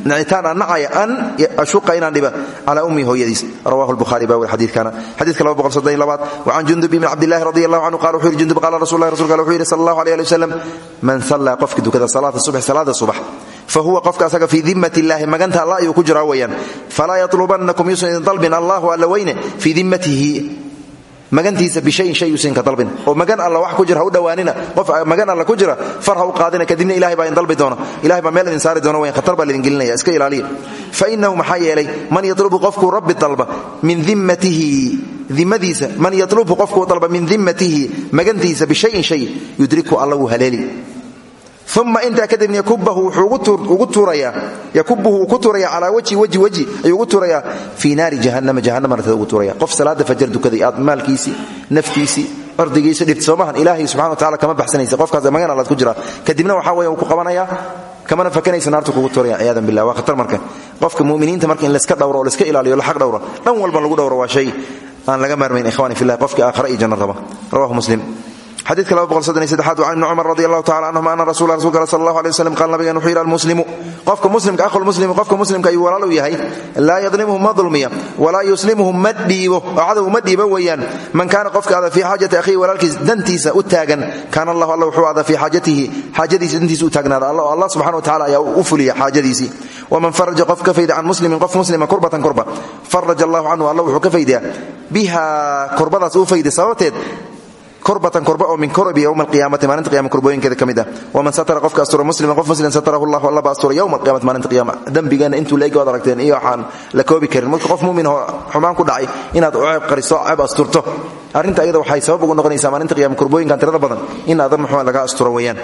nicitaan aan nacaya an ashuqa inaan dhiba calaa ummi hooyadiis rawahu lbuhari baa weri xadiidkana xadiidka aad wacan jundub ibn cabdillahi radi allahu canhu qala wuxuu yidhi jundub qala rasul lahi rasulka wuxuu yidhi sal allahu aleh ali wasalam man sallaa qofki dukada salaata subx salaada subax fahuwa qofka asaga fii dimat illahi maganta alla ayuu ku jiraa weyaan falaa yatlubanakum yuusan idin dalbin allahu alla weyne fii dimatihi magantiisa bishayin shay yuusan ka dalbin. Oo magan alla wax ku jira u dhowaanina qof magan alla ku jira far u qaadina kadibna ilahay baa idin dalbi doona ilahay baa meel idin saari doona weyan khatar baa lidin gelinaya. Iska ilaaliya fa inahu maxaa man yatlubu qofkuu rabbi dalba min dimmatihi dimadiisa man yatlubhu qofkuu dalba min dimmatihi magantiisa bishayin shay yudriku alla wuu uma intaa kadibna yakubuhu uu ku tuuraya calaa wajhi wajhi wajhi ayuu ugu tuurayaa fii naari jahannama jahannama nartada ugu tuuraya. Qof salaada fajar dukaday aad maalkiisii naftiisii ordigiisa dhibta soomahan ilaahay subxana wa tacala kama baxsanaysa. Qofkaas magan allaad ku jiraa kadibna waxaa weya ku qabanayaa kamana fakanaysa naartu kugu tuuraya. Ciyaadan billah waa khatar marka. Qofka muminiinta marka in layska dhowro oo layska ilaaliyo la xaq dhowro dhan walba lagu dhowro waa shay aan laga maarmayn ikhwani fillah qofka aakhira iyo raba. Rawahu muslim xadiidka aad can ibni cumar radi allahu tacala canhuma ana rasul rasulka al sal allah alay waslam qaal nabigan wuxuu yidhi almuslimu qofka muslimka ahulmuslimu qofka muslimka ayuu walaal u yahay. Laa yadlimuhu ma dulmiya walaa yuslimuhu ma dhiibo oo cadow ma dhiibo weeyaan. Man kaana qofka ada fii xaajati akhiihi walaalkiis dantiisa u taagan kaana allahu alla wuxuu ada fii xaajatihi xaajadiisa dantiisa u taagnaada. Allah subxana wa tacala ayaa u fuliya xaajadiisii waman faraja qof ka fayda can muslimin qof muslima kurbatan kurba faraja allahu canhu alla kurbatan kurba oo min kurabi yowma alqiyaamati maalinta qiyama kurbooyinkeeda ka mid ah. Satara qofka astura musliman qof muslim satarahu llahu allaba astura yowma alqiyamati maalinta qiyama dembigeena intuu leegi aragteen iyo waxaan la koobi karin. Marka qof mumin oo xumaan ku dhacay inaad ceeb qariso ceeb asturto. Arrinta ayada waxay sabab ugu noqonaysaa maalinta qiyama kurbooyinkan tirada badan in aadan muxuu laga asturo weeyaan.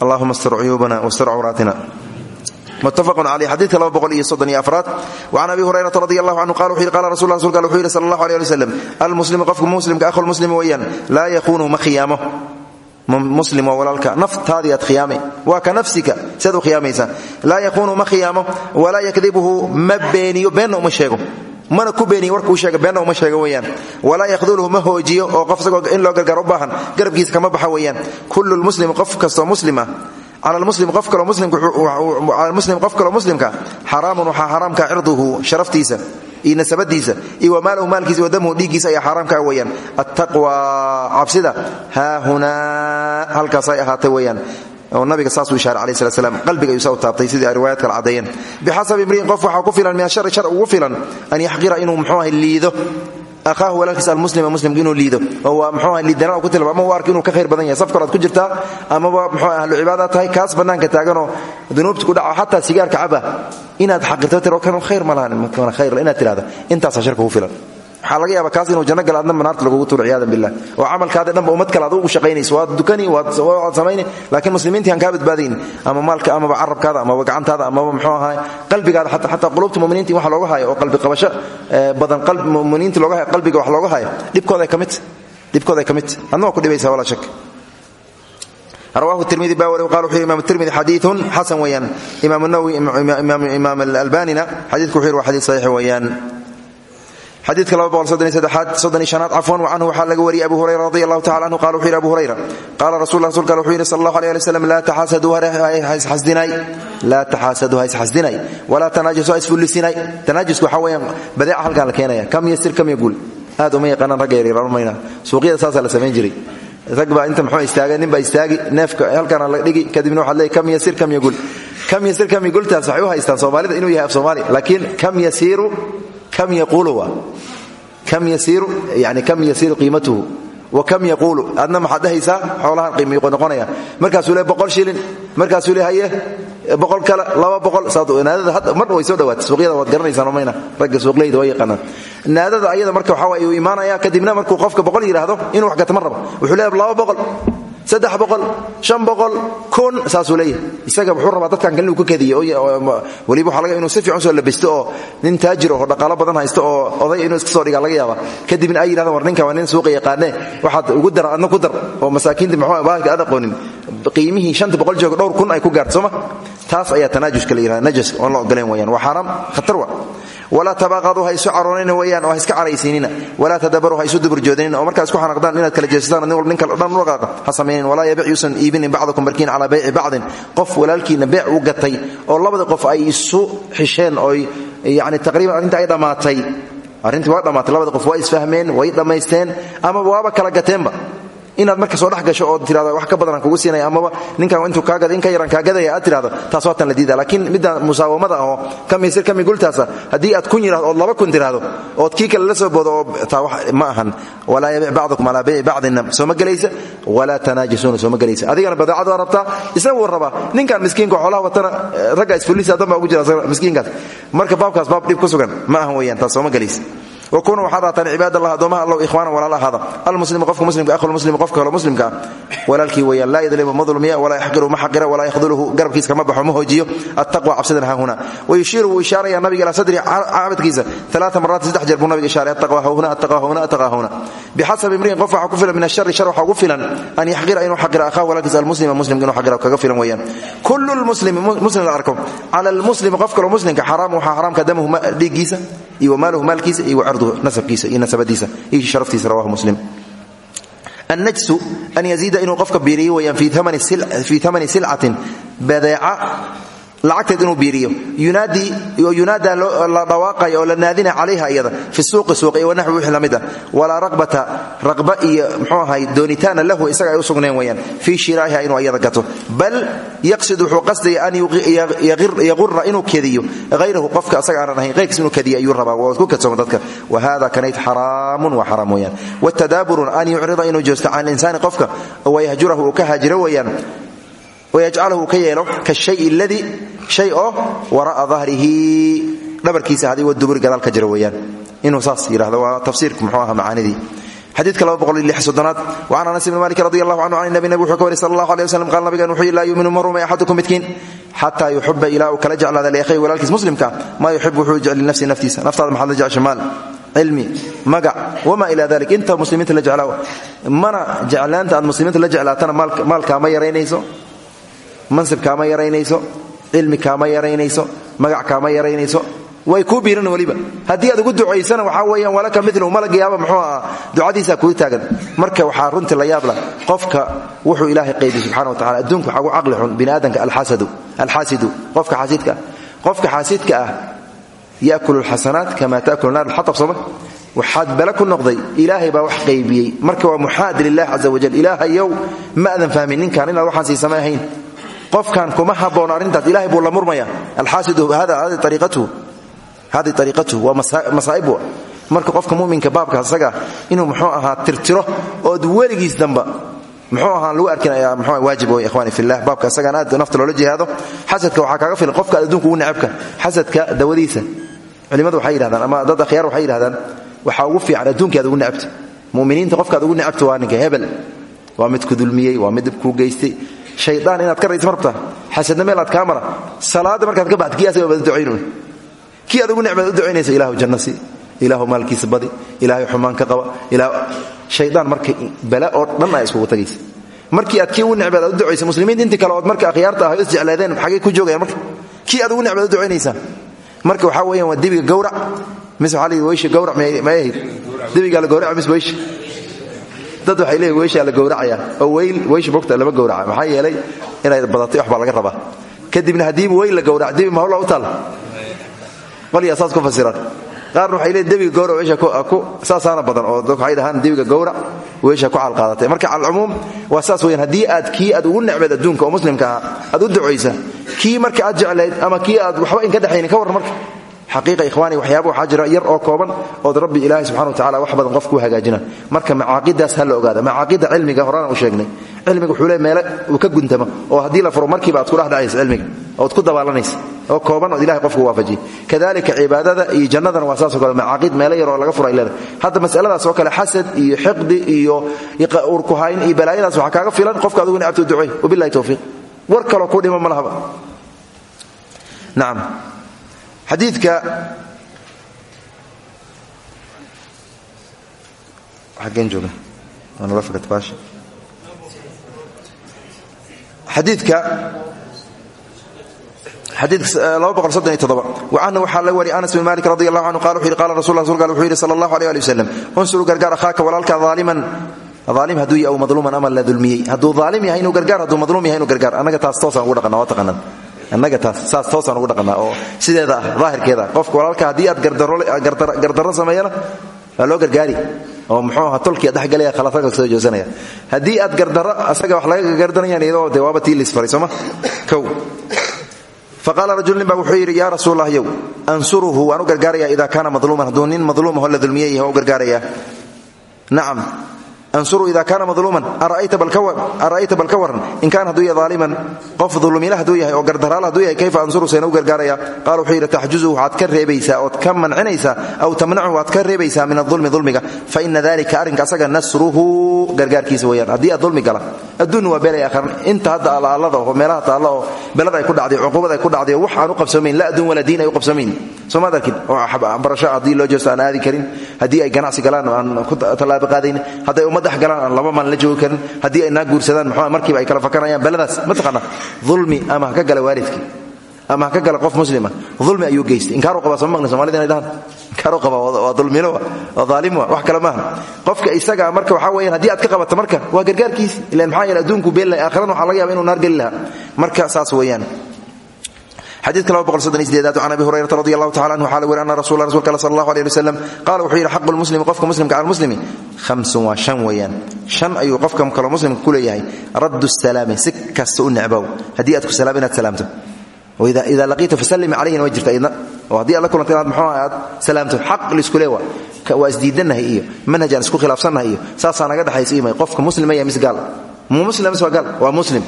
Allahuma astur cuyuubana wastur cawraatina wacan abi hurayrata radi allahu canhu qala wuxu yidhi qala rasul rasulka al wuxuu yidhi sala allahu aleh ali wasalam almuslimu qofka muslimka ahulmuslimi weeyaan laa yakuunu ma khiyaamo. Muslim waa walaalka naftaadii aad khiyaame. Waa ka nafsika siaad u khiyaamaysaa. Laa yakuunu ma khiyaamo walaa yakdibuhu ma beeniyo beenna uma sheego. Mana ku beeniyo warkuu sheega beenna uma sheego weeyaan. Walaa yakhdulhu ma hoojiyo oo qof in loo gargaar baahan garabkiisa kama baxa weeyaan. Kullu lmuslimi qof kastoo muslima cala lmuslim qof kaloo muslimka xaraamun waxaa xaraamka cirduhu sharaftiisa iyo nasabadiisa iyo wamaalahu maalkiisa wadamuhu dhiiggiisa ayaa xaaraamka weyaan attaqwa cabsida haahunaa halkaasay ahaatay weyaan oo nabiga saasuu ishaaray alayh slat slam qalbiga ayuu saa u taabtay sidii ay riwayad kale caddeeyeen bixasabi imri'in qof waxaa ku filan min ashari shar ugu filan an yaxqira inuu muxuu ahay liido ahaahu walaalkiis almuslima muslimka inuu liido oo waa mxuu aha liidanaan ku tilmaamo u arka inuu ka khayr badan yahay saf kaload ku jirtaa amaba muxuu ahlu cibaada tahay kaas bannaanka taaganoo dunuubta ku dhaco xataa sigaarka caba inaad xaqirto tiro kan khayr ma lahan khayr inaad tirahda intaasaa sharka ku filan waxaa laga yaaba kaas inuu janno gala adnaba naarta lagugu tuuro ciyaadan oo camalkaada dhanba ummad kale ad ugu shaqaynayso. Waad dukani waad samayni. Laakiin muslimiintii aan kaa badbaadayn ama maalka amaba carabkaada amaba gacantaada amaba muxuu ahaa qalbigaada xataa qulubta muminiinta in wax looga hayo oo qalbi qabasho badan muminiinta looga hayo qalbiga wax looga hayo dhibkooday ka mid dhibkooday ka ku dhibaysaa walaa shak. Rawahu tirmidi baa wari qala wuxuu yidhi imam tirmidi xadiidun xasan weeyaan. Imaam nawowi imaam albanina waa xadiid saxiix weeyaan xadiidka aad cafwan canhu waxaa laga wariyay abu hurayra radi allahu tacala anhu qala wuxu yidhi abu hurayra qaala rasul rasulka wuxuu yidhi sal allahu aleh ali wslam laa taxaasaduu ha isxasdinay walaa tanaajasu ha isfullisinay. Tanaajusku waxaa weeyaan badeeca halkan la keenaya kam yasir kam yagul aad uma yaqaanaan ragga yaryarmayna suuqyada saasaa la samayn jiray. Rag baa inta muxuu istaaga nin baa istaagi neefka halkaana la dhigi kadibna waxaad leey kam yasir kam yagul kam yasir kam yagultaas waxay u haystaan soomaalida inuu yahay af soomaali. Laakiin kam yasiiru kam yasiiru qiimatuhu wa kam yaquulu adna maxaad dhahaysaa xoolahan qiimiyu noqonaya markaasuu le boqol shilin markaasuu le haye boqol kale laba boqol naadada hadda mar way soo dhawaatay suuqyada waad garanaysaan omayna ragga suuqleyda waa yaqaanaan naadada ayada marka waxaa waye uu kadibna markuu qofka boqol yidhaahdo inuu wax gatama rabo wuxuu leeyahay laba saasuu leeyahay. Isaga wuxuu rabaa dadkan kale inuu ka kadiyo weliba waxaa laga inuu si fiican soo labisto oo nin taajir oo dhaqaalo badan haysto oo oday inuu iska soo dhigaa laga yaaba kadibna ay yidhahdaan war ninkan waa nin suuqa yaqaanee waxaad ugu dar adna ku dar oo masaakiinta muxuu baalka aad aqoonin. Qiimihii shanta boqol jooga dhowr kun ay ku gaarto sooma taas ayaa tanaajuska la yidhahda najas oon la ogoleen weyaan waa xaaraam khatar wa walaa tabaaqaduu ha isu caroonayna weyaan oo ha iska caraysiinina walaa tadabaruu ha isu duburjoodinina oo markaa isku xanaqdaan inaad kala jeesataan nin walba ninka dhan ulaqaaqa ha samaynin. Walaa yabic yuusan iibinin bacdakum barkiin calaa bayci bacdin. Qof walaalkiina beec u gatay oo labada qof ay isu xisheen oo yani taqriiban arrinta ay dhammaatay arrintii waa dhammaatay labada qof waa isfahmeen way dhammaysteen amaba waaba kala gateenba inaad marka soo dhex gasho oo tirado wax ka badanaan kugu siinaya amaba ninkan intuu kaagada in ka yaran kaagadaya aad tirahdo taas waatan la diida laakiin midda musaawamada ahoo kamisir kami gultaasa haddii aad kun yidhahdo laba kun tirahdo ood kii kale la soo boodo oo taa wax ma ahan. Walaa yabic bacdukum calaa bayci bacdina sooma gelaysa walaa tanaajisuuna gelaysa adigana badeecad waa rabtaa? Isna wuu rabaa. Miskiinka xoolaha watana ragga isfuliisa dan baa ugu jira miskiinkaas. Marka baabkaas baab dhib ku sugan ma ahan weeyaan taas sooma gelaysa wkunuu waxaad ahaataan cibaad allah addoomaha allow ikhwaana walaal ahaada almuslimu qofka muslimka ahulmuslim qofka holo muslimka ah walaalkii weeyaan laa yadlimu ma dulmiya walaa yaxqiru ma xaqira walaa yakhduluhu garabkiisa kama baxo ma hoojiyo attaqwa cabsidan haahuna wayushiiru wuu ishaaraya nabiga ilaa sadri caabadkiisa alaa maraat saddex jeer buu nabiga ishaaray attaqwa haahuna attaqwa haahuna attaqwa haahuna bixasabi imriin qof waxaa ku filan min ashari shar waxaa ugu filan an yaxqira inuu xaqira akhahu walaalkiisa almuslima muslimka inuu xaqira kaga filan weeyaan kullu lmuslimi muslim la arko cala almuslimi qof kaloo muslimka xaraam waxaa xaraamka damuhu dhiiggiisa iyo wamaaluhu maalkiisa iyo wacirduhu nasabkiisa iyo nasabadiisa iyo sharaftiisa rawahu muslim. Annajsu an yaziida inuu qofka biiriyo weyaan fii amani silcatin badeeca lacagteed inuu biiriyo. Yunaada la dhawaaqaya oo la naadina calayha iyada fi suuqi suuq iyo wanaxwi wixii la mid ah. Walaa raqbata raqba iyo muxuu ahay doonitaana lahu isaga ay u sugneen weyaan fii shiraa'iha inuu iyada gato. Bal yaqsid wuxuu qasdaya an yaqura inuu kediyo. Hayrahu qofka asaga aanan ahayn qayrkiis inuu kediyo ayuu rabaa. Waa ku kadsoomo dadka. Wa hada kanayd xaraamun waa xaraam weyaan watadaaburun an yucrida inuu joosto can insaani qofka. Wayahjurahu uu ka haajiro weyaan wayajcalahu ka yeelo kashay ladii shay oo wara'a dahrihi dhabarkiisa hadig wa duburi gadaal ka jira weeyaan inuu saas yidhahdo waa tafsiirku muxuu aha macaanidii xadiidka aad waan anas ibni malik radi allahu canhu can nabi nabig wuxuu ka wari sal allahu aleh waslm qaal nabigan wuxuu laa yuminu ma rumay axadukum midkiin xataa yuxiba ilaa uu kala jeclaada liakhihi walaalkiis muslimka maa yuxib wuxuu jecel linafsi naftiisa naftaada maxaad la jecesha maal cilmi magac wama ila dalik inta muslimiinta la jeclaa mana jeclaanta aad muslimiinta la jeclaatana maalkaama yaraynayso mansib kaama yaraynayso cilmi kaama yaraynayso magac kaama yaraynayso way kuu biiran weliba haddii aad ugu ducaysana waxaa weyaan walaka milu malagayaaba muxuu ahaa ducadiisaa kuu taagan. Marka waxaa runtii la yaabla qofka wuxuu ilaahay qaybiy subxana wa tacala adduunka waxaa ugu caqli xun bini aadamka alxaasidu qofka xaasidka. Ah qofka xaasidka ah yaakulu alxasanaat kama taakulu naar alxatab sooma waxaad bale ku noqday ilaahay baa wax qaybiyey. Marka waa muxaad lilah caza wajal ilaahayow ma adan fahmin ninkan inaad waxaan sii samay ahayn qofkan kuma haboono arrintaas. Ilahay buu la murmaya. Alxaasidu hadi ariiqatuhu waa masaa'ib marka qofka muminka baabka isaga inuu muxuu ahaa tirtiro ood weligiis damba. Muxuu ahaa lagu arkinaya mxu waajib wey ikhwani fillah. Baabka isagaan aad nafta loola jihaado. Xasadka waxaa kaaga filan. Qofka adduunka ugu necabka xasadka dawadiisa. Culimadu waxay yidhahdaan ama dad akhyaar waxay yidhahdaan waxaa ugu fiican adduunka aad ugu necabta muminiinta qofkaad ugu necabta waa ninka hebel. Waa mid ku dulmiyey waa mid kuu geystay shaydaan inaad ka raysa ma rabtaa xasadna meel aad kaa mara salaadda markaad ka baxd kii asaga baad u ducayn kii aad ugu necbaad u ducaynaysa ilaahu jannasi ilaahu maalkiisa badi. Ilaahay xumaan ka qaba shaydaan marka bala oo dhan aa iskugu tagaysa. Markii aad kii ugu necbaad aad u ducaysa muslimiinta intii kale ood marka akhyaarta ah isjeclaadeen xagay ku joogayaan marka. Kii aad ugu necbaad u ducaynaysaan marka waxaa weeyaan waa debiga mise waxaa layidhi weysha gawrac may ahayd. La mise weysha dad waxay leeyihiin weyshaa la gowracaya. Oo weysha bogta lama gowraca. Maxaa yeelay inay badatay wax baa laga rabaa. Kadibna haddiiba weyl la gowrac dibi mahawla u taal qolyaa saas ku fasiran. Qaarna waxay leeyihiin debiga gowrac weysha ku saasaana badan oo dadku waxay dhahaan debiga gowrac weysha ku caalqaadatay marka calcumuum waa saas weyaan haddii aad kii aad ugu necbeed adduunka oo muslimka aad u ducaysa kii marka aad jeclayd ama kii aad waxba in ka dhexaynin ka warran marka xaqiiqa ikhwaani waxyaaba waxaa jira yar oo kooban ood rabbi ilaahay subxana wa tacala wax badan marka macaaqidaas ha la ogaada. Cilmiga horana u sheegnay cilmiga wuxuu le meele uu ka guntamo oo haddii la furo markiiba aad ku dhexdhacaysa cilmiga ood ku dabaalanaysa oo kooban oo ilahay qofku waafajiyey. Kadalika cibaadada iyo jannadana waa saasoo kale macaaqid meelo yar oo laga fura ay leedahay. Hadda masaladaas oo kale xasad iyo xiqdi iyo urkuhayn iyo balaayadaas waxaa kaaga filan qofka adugu ina abtu ducey wabilahi towfiiq war kaloo kuu dhimo ma lahaba xadiidka anhu waxaa la wari anas bin malik radi allahu anhu qala wuxu yidhi qala rasul rasulka wuxuu yidhi sala allahu aleh ali wasalam unsuru gargaar ahaaka walaalka aaliman aalim hadduu yahay madluuman ama la dulmiyey. Hadduu aalim yahay inuu gargaar hadduu madluum yahay inuu gargaar. Annaga taas toosaan ugu dhaqana waa taqaanaan annaga taas saas toosaan ugu dhaqanaa oo sideeda ah qofka walaalka haddii aad gardarro sameeyana loo gargaari. Oo muxuu aha tolkiia dhexgalaya khalaafaka soo joosanaya. Haddii aad gardarro asaga wax laga gardanayaan iyadoo dee waaba tii liisfaray sooma kow. Faqaala rajulnin baa wuxuu yidhi yaa rasuul allah yow ansuruhu waan u gargaarayaa ida kaana madluuman. Hadduu nin madluumaho la dulmiyey yahay ansuru ida kaana madluuman ara'ayta bal ka waran. In kaana hadduu yahay aaliman qof dulmila hadduu yahay oo gardaraala hadduu yahay kayfa ansuru sayna u gargaaraya? Qaala wuxuu yidhi taxjuzuhu waxaad ka reebaysaa ood ka mancinaysaa aw tamnacu waad ka reebaysaa min adulmi dulmiga. Fa ina dalika arrinka asaga nasruhu gargaarkiisa weyaan haddii aad dulmi gala adduunna waa beelay aakharna inta hadda allaallada oo meelaha taalla oo belada ay ku dhacday cuquubada ay ku dhacday wax aan u qabsamayn la adduun walaa diin ay u qabsamayn. Soomaad arkin oo barasho haddii loo jeesto aan aadi karin haddii ummaddex galaan aan laba maan la joogi karin haddii ay naa guursadaan muxuu markiiba ay kala fakanayaan beladaas mataqaana dulmi ama ka gala waalidkii ama ka gala qof muslima dulmi ayuu geystay inkaaru qaba sama maqli somalida inay dhahaan inkaaru qaba waa dulmilo waa daalim wa wax kale maaha qofka isaga marka waxaa weeyaan haddii aad ka qabato marka waa gargaarkiisi ilan maxaa yeele adduunku lahay aakhirana waxaa laga yaba inuu naar geli lahaa marka saas weeyaan xadiidka can abi hurayrata radi allahu tacala anhu waxaa la weri ana rasula rasulka sal allahu aleh ali wasalam qaala wuxuu yidhi xaqu lmuslimi qofka muslimka cala lmuslimi hamsun waa shan weeyaan. Shan ayuu qofka kaloo muslimka ku leeyahay. Raddu salaami si kasta u necbow haddii aad ku salaam inaad salaamto. Ida laqiita fasallim calayhina waa jirta idna. Oo haddii aad la kulanta inaad muxuu aad salaamto xaq la isku leewa waa isdiidannahay iyo waa waa muslim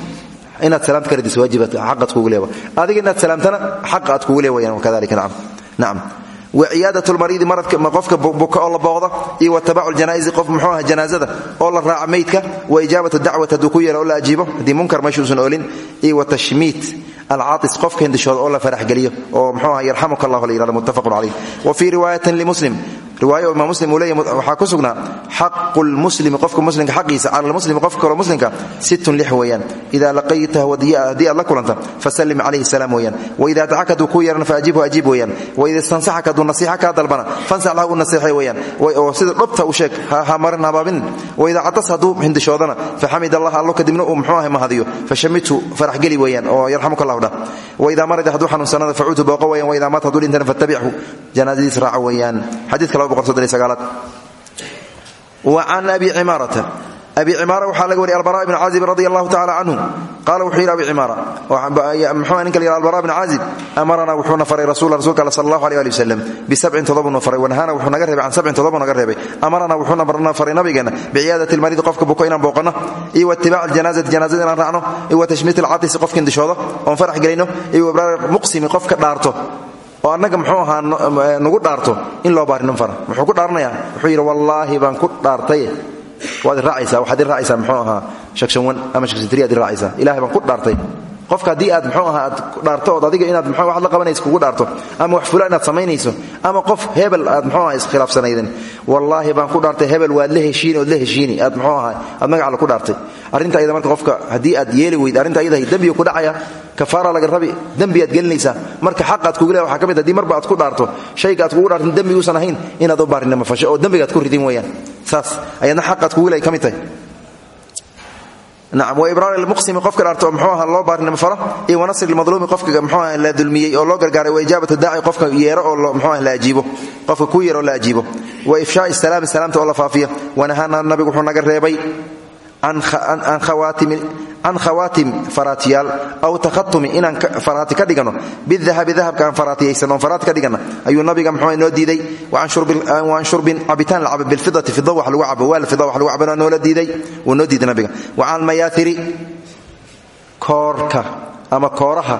inaad salaamta ka radis waajibaad xaqaad kugu leewa adiga inaad salaamtana xaq aad kugu leewayaan wakadalika nacam. Nacam. Wciyaadaة lmariidi maradka qofka buka oo la booqda iyo watabacu janaa'izi qof muxuu aha janaazada oo la raaca maydka wa ijaabat dacwat hadduu ku oo la ajiibo haddii munkar meeshuusan oolin iyo watashmiit alcaatis qofka hindishooda oo la faraxgeliyo oo mxuu aha yarxamuka allah la yihahdo muttafaqun calayh wa fii riwaayatin limuslim riwaayo imaam muslim uu waxaa ku sugnaa xaqu lmuslimi qofka muslimka xaqiisa cala lmuslimi qofka muslimka sittun lix weeyaan. Ida laqaytahu haddii la kulanta fasallim calayhi salaam weeyaan. Waida dacaka hadduu kuu yeerana faajibhu ajiib weeyaan. Waida istansaxaka hadduu nasiixa kaa dalbana fansax lahu u nasiixay weeyaan oo sida dhobta u sheeg ha marin habaabin waida catas hadduu hindishoodana faxamid allah allo kadibna uu muxuu ahay mahadiyo fashamidhu faraxgeli weeyaan. Oo yarxamuka allah dhah waida marida hadduu xanuunsanada facuudhu booqo weeyaan. Waida maata hadduu dhintana fattabichu janaazadiis raaca weeyaan. Xadiidka an abi cimaarata abi cimaara waxaa laga wariy albara bn caazib radi allahu tacala canhu qaala wuxuu yidhi abi cimaara mxuu ninka la yihah albara bn caazib? Amaranaa wuxuuna faray rasuula rsulka all sal allahu aleh ali wasalam bisabcin todobuna faray. Wanahana wuxuu naga reebay can sabcin todobu naga reebay. Amaranaa wuxuuna faray nabigeenna biciyaadati lmariidi qofka buko inaan booqanno iyo waitibac aljanaazati janaazada inaan raacno. Iyo watashmiit alcatisi qofka indishoodo. Oon farax gelinno iyo wabraar muqsimi qofka dhaarto oo annaga muxuu ahaa nagu dhaarto in loo baarinan fara muxuu ku dhaaranayaa wuxuu yidhi wallaahi baan ku dhaartaye waad iraacaysaa waxaad iraacaysaa muxuu ahaa shagshanwan ama shagsantiri ad iraacaysaa ilahay baan ku dhaartay qofka haddii aad muxuu ahaa aad dhaarto adiga inaad mxu waxad la qabanaysa kugu dhaarto. Ama wax fulaan inaad samaynayso. Ama qof hebel aad muxuu aha iskhilaafsanaydeen. Wallaahi baan ku dhaartay hebel waad la heshiini ood la heshiini. Aad muxuu ahaa aad ku dhaartay. Arrinta ayada marka qofka haddii aad yeeli weyd arrinta ayadahay dembiga ku dhacaya kafaara laga rabi dembigaad gelinaysaa marka xaqaad kugu leeya waxa ka mid haddii marba aad ku dhaarto shayga aad kugu dhaartin dembiguusan ahayn inaad u baarinimo fasho oo dembigaad ku ridin weeyaan. Saas ayadna xaqaad kugu leey ka tahay nacam wa ibraar ilmuqsimi qofka dhaarto oo muxuu aha loo baarinimo falo iyo wanasri ilmadluumi qofka muxuu aha la dulmiyey oo loo gargaaray wa ijaabatu daaci qofka yeero oo muxuu ah la ajiibo qofka ku yeero la ajiibo. Wa ifshaa'i salaami salaamta oo la faafiya wanahaana nabigu wuxuu naga reebay can khawaatim faraatiyaal aw takhatumi inaan faraati ka dhigano bidahabi dahabka aan faraatiyaysan oon faraati ka dhigana ayuu nabiga muxuu noo diiday waan shurbin cabitaan la cabo bilfidati fida wax lagu cabo waal fida wax lagu cabana diiday wuu noo diiday nabiga. Wa can almayaatiri koorka ama kooraha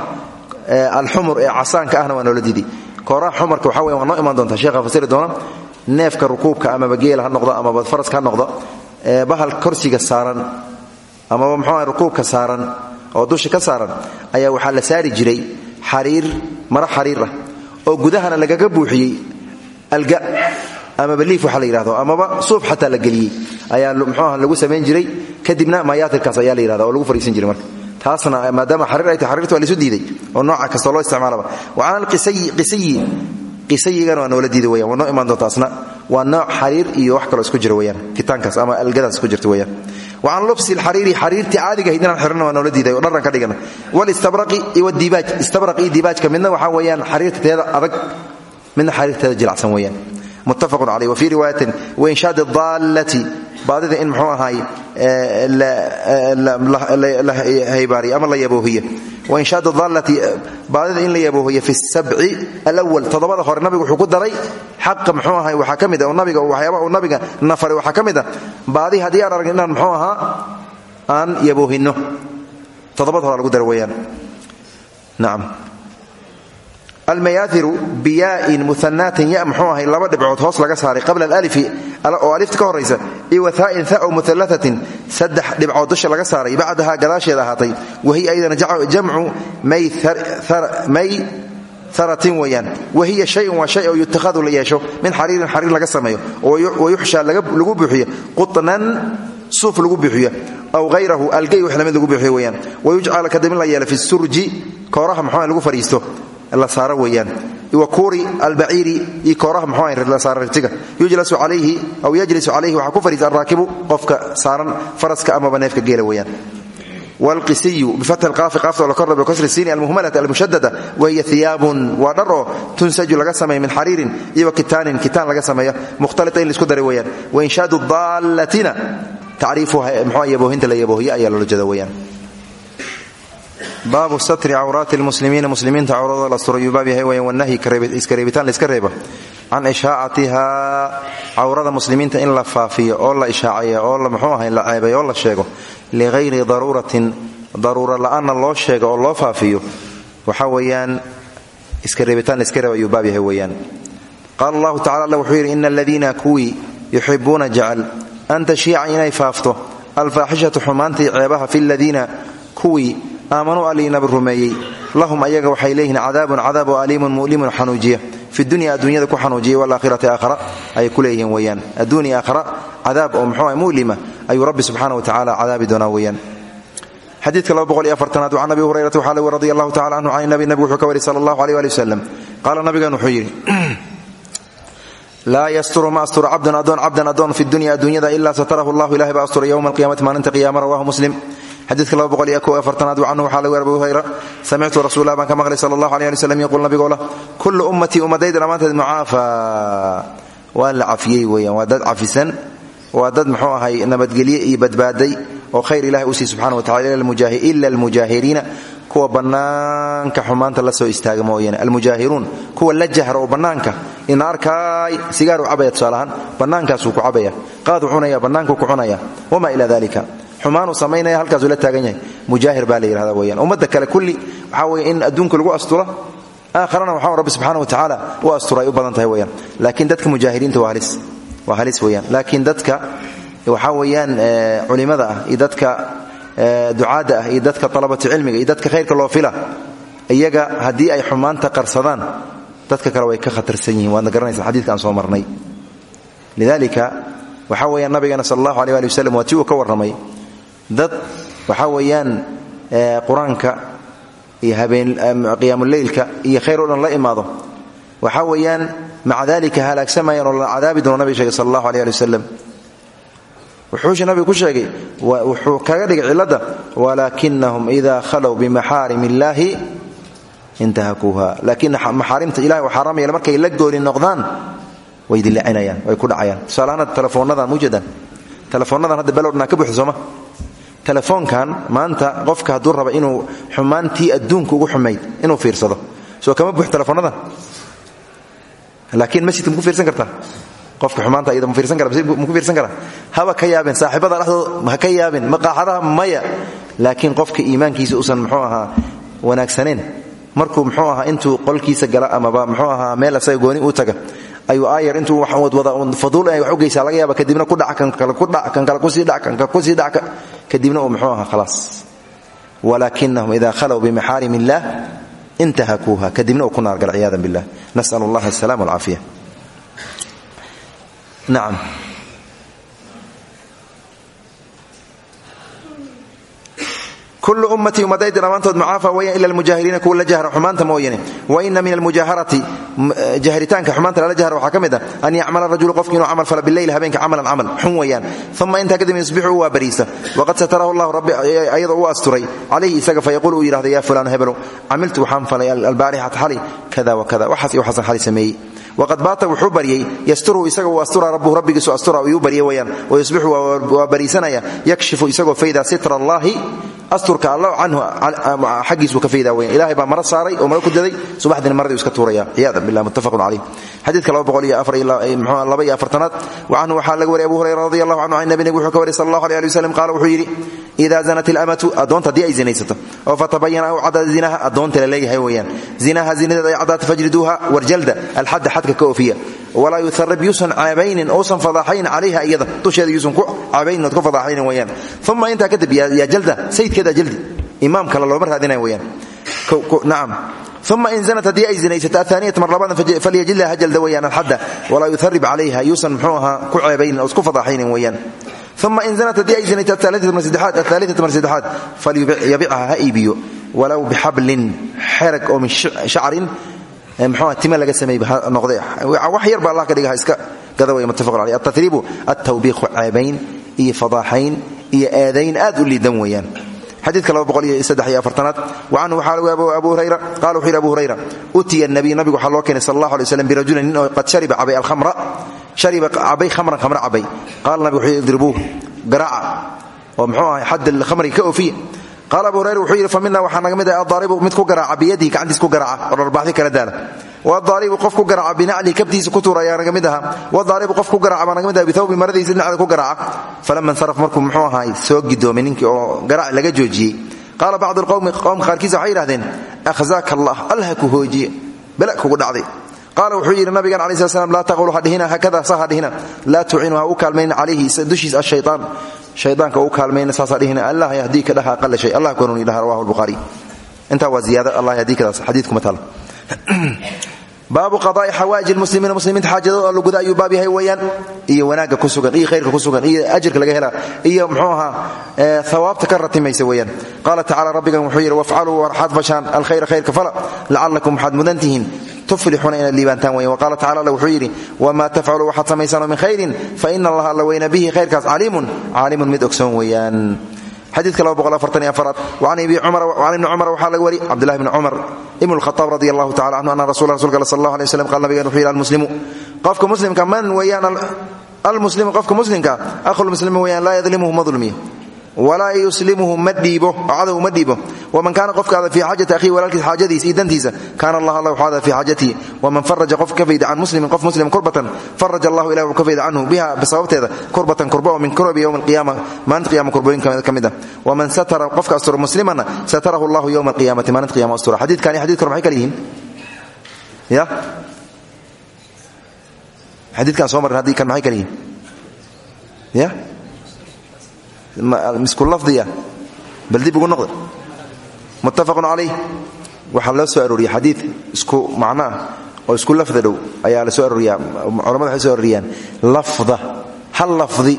alxumur ee casaanka ahna waa noola diiday. Kooraha xumarka waxa weya waa noo imaan doontaa sheekha fasiri doona neefka rukuubka amaba geela ha noqdo amaba faraska ha noqdo bahal korsiga saaran amaba muxuuaha rukuubka saaran oo dusha ka saaran ayaa waxaa la saari jiray xariir mara xariir ah oo gudahana lagaga buuxiyey alga amaba liif waxa la yidhahdo amaba suuf xataa la geliyey ayaa muxuuaha lagu samayn jiray. Kadibna mayaatirkaas ayaa la yidhahda oo lagu fariisan jiray marka. Taasna maadaama xariir ay tahay xariirta waa laisu diiday oo nooca kastoo loo isticmaalaba. Wa cala alqisiyi qisayigana waa noola diiday weyan waa noo imaan doonta asna waa nooc xariir iyo wax kaloo isku jira weyaan kitaankaas ama algadaas isku jirta weyaan wa lubsi alxariiri xariirtii caadiga ahayd inaan xirana waa oo dharran ka dhigana walistabraqi wadiibaaj istabraq iyo diibaajka midna waxaa weeyaan xariirta teeda adag midna xariirteeda jilacsan weeyaan muttafaqun caleyh wa fii riwaayatin wainshaad daallati baadida in muxuu ahaay la haybaariyo ama la yaboohiyo wainshaad daallati baadida in la yaboohiyo fi sabci alawal toddobada hore nabigu wuxuu ku daray xaqa muxuu ahay waxaa ka mid a nabiga waxyaaba uu nabiga nafaray waxaa ka mid a baadi haddii aan aragn inaan muxuu ahaa aan yaboohinno toddobada hore lagu dara weeyaan. Nacam almayaairu biyaain muanaatin ya muxuu ahay laba dhibcood hoos laga saaray qabla alalifi oo alifta ka horaysa iyo wathaain thao mualaatin saddex dhibcood dusha laga saaray bacdaha gadaasheeda ahaatay wahiya ayadana jamcu may aratin weyaan wahiya shayun waa shay oo yutakhadu la yeesho min xariirin xariir laga sameeyo wayuxshaa lagu buuxiyo quطnan suuf lagu buuxiyo aw hayrahu algay wax la mid lagu buuxiyo weyaan wayujcala kadibin la yeela fi surji kooraha muxuu lagu fadhiisto la saaro weeyaan. Wa kuuri albaciiri iyo kooraha muxuu la saara ritiga yujlasu calayhi aw yajlisu calayhi waxaa ku fadhiisa alraakibu qofka saaran faraska amaba neefka geela weeyaan. Wlqisiyu bifatxi lqaafi qaafta la kordhabo kasri siini almuhmalati almushadada wahiya hiyaabun waa dhar oo tunsaju laga sameeya min xariirin iyo wa kitaanin kitaan laga sameeya mukhtalita in la isku daray weeyaan. Wainshaadu daallatina tacriifuha mxuu yaboohinta la yaboohiye ayaa loola jeeda weeyaan baabu satri cawraati lmuslimiina muslimiinta cawradooda la asturo ayuu baab yahay weyan wanahyi iska reebitaan laiska reeba can ishaacatihaa cawrada muslimiinta in la faafiyo oo la ishaaceeyo oo muxuu ahay la ceebayo oo la sheego ligayri daruuratin daruura la'aanna loo sheego oo loo faafiyo. Waxa weeyaan iska reebitaan laiska reeba ayuu baab yahay weeyaan. Qaala allahu tacala alla wuxuu yidhi ina aladiina kuwii yuxibuuna jecel an aamanuu aliinaba rumeeyey. Lahum ayaga waxay leeyihiin cadaabun cadaab oo aliimun mu'limun xanuujiya. Fi dunya adduunyada ku xanuujiya walaakhirati aakhara ayay ku leeyihiin weeyaan. Adduunya aakhara cadaab oo muxuu mu'lima ayuu rabbi subxaana wa tacala cadaabi doonaa weeyaan. Xadiidka aad can abi hurayrata waxaa lg radi allahu tacala canhu can nabi nabigu wuxuu ka wari sala allahu aleh ali wasalam qaala nabigan wuxuu yidhi laa yasturu ma asturo cabdan adoon cabdan adoon fi dunya adduunyada ilaa satarahu llahu ilahay baa astura yowma alqiyamati maalinta qiyama rawahu muslim xadiidka aad canhu waxaa laga abi hurayra. Samictu rasulah baan ka maqlay sal allahu aleh ali wslam yaquul nabigoo lah kullu ummatii ummadayda dhammaanteed mucaafa. Waa la cafiyey weeyaan waa dad cafisan waa dad muxuu ahay nabadgelye iyo badbaaday oo kuwa bannaanka xumaanta la soo istaaga mooyaane. Almujaahiruun kuwa la jahra oo bannaanka ina arkaay sigaaru cabaya tusaalahaan bannaankaasuu ku cabaya qaaduu cunaya bannaankuu ku cunaya wamaa ila dalika xumaanuu samaynaya halkaasuu la taagan yahay. Mujaahir baa la yidhahda weyaan ummadda kale kulli waxaa weye in adduunka lagu astura aakharana waxaa rabbi subxana wa tacaala u astura u badan tahay laakiin dadka mujaahiriinta waa halis weyaan laakiin dadka waxaa weeyaan culimada ah iyo dadka ducaadda ah iyo dadka alabatu cilmiga iyo dadka khayrka loo fila iyaga haddii ay xumaanta qarsadaan dadka kale way ka khatarsan yihiin. Waadna garanaysa xadidka aan soo marnay. Lidalika waxaa weyaan nabigeena sal allahu aleh ali waslm waa ka warramay dad waxaa weeyaan qur'aanka iyo habeenqiyaamuleylka iyo khayr o dhan la imaado. Waxaa weeyaan maca dalika halaagsamayaan oo la cadaabi doono nabiga sheegay sal allahu aleh ali wasalam wuxuusha nabiga ku sheegay wuxuu kaga dhigay cilladda walaakinahum ida khalow bimaxaarim illaahi intahakuuha laakiin maxaarimta ilahi oo xaaraamaya markay la gooni noqdaan way dilacinayaan way ku dhacayaan. Tusaalahaan hadda telefoonnadan mujadan telefoonnadan hadda belowdhanaa ka buuxda telefoonkan maanta qofka hadduu raba inuu xumaantii adduunka ugu xumayd inuu fiirsado. Soo kama buux telefoonnadan laakiin masjidka maku fiirsan kartaa? Qofka xumaanta iyada ma fiirsan kara maku fiirsan kara? Haba ka yaabeen saaxiibada dhexdooda ha ka yaabeen maqaaxadaha maya. Laakiin qofka iimaankiisa usan muxuu ahaa wanaagsaneen markuu mxuu ahaa intuu qolkiisa gala amaba mxuu ahaa meel asaga gooni u taga ayuu aayar intuu wada faduul inay wax u geysaa laga yaaba kadibna ku dhac kan kale ku dhac kan kale ku sii dhac kan kale ku sii dhac kadibna uu mxuu ahaa khalaas. Walaakinahum ida khalow bimaxaarim illaah intahakuuha. Kadibna uu ku naargala ciyaada billah. Nas'al allah asalaam walcaafiya nacam kul ummatii ummadayda dhammaantood mucaafa weyan ila almujaahiriina kuwa la jahra xumaanta mooyane wa ina min almujaaharati jahritaanka xumaanta lala jahra waxaa ka mid ah an yacmala rajulu qofki inuu camal fala bileyl habeenka camalan camal xun weeyaan uma intaa kadib yusbixu waa bariisa waqad satarahu llahu rabbi ayadoo u asturay calayhi isaga fayaquul uu yidhahda ya fulaan hebelo camiltu waxaan falay albaarixata xali kada wakada waxaas iyo waxaasan xali sameeyey waqad baata wuxuu baryey yasturhu isaga uu astura rabbuhu rabbigiisu astura iyuu barye weyaan wayusbixu waa bariisanaya yakshifu isagoo fayda sitra allahi asturka alla canhu xaggiisuu ka faydaa weyan ilahay baa maro saaray oo maro ku daday. Subaxdiina maradii iska tuuraya. Ciyadan billah muttafaqun calayh xadiidka laba boqol iyo afartanaad. Wa canhu waxaa laga wariyay abu hurayra radi allahu canhu can nabi nabig wuxuu ka wariyay sal allahu alay ali wasalam qaala wuxuu yidhi idaa zanat ilamatu addoonta haddii ay zinaysato oo fatabayana aw cadda zinaha addoonta la leeyahay weeyaan. Zinaha zinadeed ay caddaata fajriduuha warjalda alxadda xadka ka oofiya. Walaa yuarib yuusan caabaynin uusan fadaaxayn calayha iyada. Dusheeda yuusan ku caabaynin ood ku fadaaxaynin weyaan uma intaa kadib yaa jalda sayidkeeda uma in zanat haddii ay zinaysato aaniyata mar labadan falyajilha ha jalda weyaan alxadda walaa yuarib calayha yuusan mxuu ahaa ku ceebaynin oo isku fadaaxaynin weyaan uma in zanat haddii ay zinayto aaliata mar saddexaad falyabicha ha iibiyo. Walow bixablin xerag oo min shacrin mxua tima laga sameeyey ha noqde wax yar ba allah ka dhiga ha iska gada way muttafaqun caleyh altariibu altawbiiqu ceebayn iyo fadaaxayn iyo eedayn aad u liidan weeyaan xadiidka aad wacanhu waxaa lagu abu hurayra qala yidhi abu hurayra utiya nabiy nabigu waxaa loo keenay sal allah alay waslam birajulin qad shariba cabay alkhamra shariba cabay khamran khamra cabay qaala nabigu wuxuu idribuuh garaaca oo muxuu ahay xadd alkhamriga ka oofiya. Qaala abu hurayra wuxuu yidhi fa mina waxaa naga mid ah adaaribu mid ku garaaca biyadihi gacantiis ku garaaca oo dharbaaxdi kala daala wadaaribu qof ku garaaca binaclihi kabtiisa ku tuura ayaa naga mid aha. Wadaaribu qof ku garaaca baa naga mid aha bithawbi maradiisa dhinacda ku garaaca falama insaraf markuu muxuu ahaay soo gidoomay ninkii oo garaac laga joojiyey. Qaala bacdu alqowmi qowmka qaarkiisa waxay yidhahdeen akhzaaka allah allah ku hoojiye bala kugu dhacday. Qaala wuxuu yidhi nabigan alai slat slam laa taqulu hadhihina haakada sa hadhihina laa tucinu ha u kaalmayna calayhi dushiisa ashayaan shaydaanka u kaalmayna saasa dhihina. Allah yahdiika dhaha aqala shay. Allah ku hanuuni dhaha rawahu lbukhaari intaa waa ziyaada allah yahdiikadaas xadiidkuma taala baabu qadaai xawaaij muslimiina muslimiinta xaajadooda oo laguda ayuu baab yahay weyaan iyo wanaagga ku sugan iyo khayrka ku sugan iyo ajirka laga hela iyo mxuu ahaa hawaabta ka ratimaysa weyaan qaala tacala rabbigan wuxuu yidhi wafcaluu waxaad fashaan alkhayra khayrka fala lacalakum waxaad mudan tihiin tuflixuuna inaad liibaantaan weyan waqala tacala alla wuxuu yidhi wamaa tafcaluu waxaad samaysaanoo min khayrin faina allaha alla weyna bihi khayrkaas caliimun caalimun mid ogsoon weeyaan xadiidka aad an ibni cumar waxaa laga wari cabdilahi bni cumar ibn lkhaaab radi allahu tacala canhu ana rasul rasulka sal allah alay waslam qal nabigan wuxuu yidhi almuslimu. Qofka muslimka man weeyaan almuslimu qofka muslimka akhulmuslimi weeyaan laa yadlimuhu ma dulmiyo walaa yuslimuhu ma dhiibo cadow ma dhiibo. Waman kaana qofkaada fii xaajati ahihi walaalkiis xaajadiisa iyo dantiisa kaana allah alla waxaada fii xaajatihi waman faraja qof ka fayda can muslimin qof muslim kurbatan faraja allahu ilah wuu ka fayda canhu biha sababteeda kurbatan kurba oo min kurabi yowmi alqiyaama maalinta qiyama kurbooyinka ka mid ah. Waman satara qofka astura muslimana satarahu allahu yowma alqiyamati maalinta qiyama astura. Xadiidkan iyo xadidka hore maxay kala yihiin ya? Xadiidkan soo marin haddii kan maxay kala yihiin ya misku lafdiya bal dib ugu noqda. Muttafaqun calayh waxaa loo soo arooriyey xadiid isku macno ah oo isku lafda ayaa la soo arooriyaa. Culamada waxay soo arooriyaan lafda. Hal lafdi?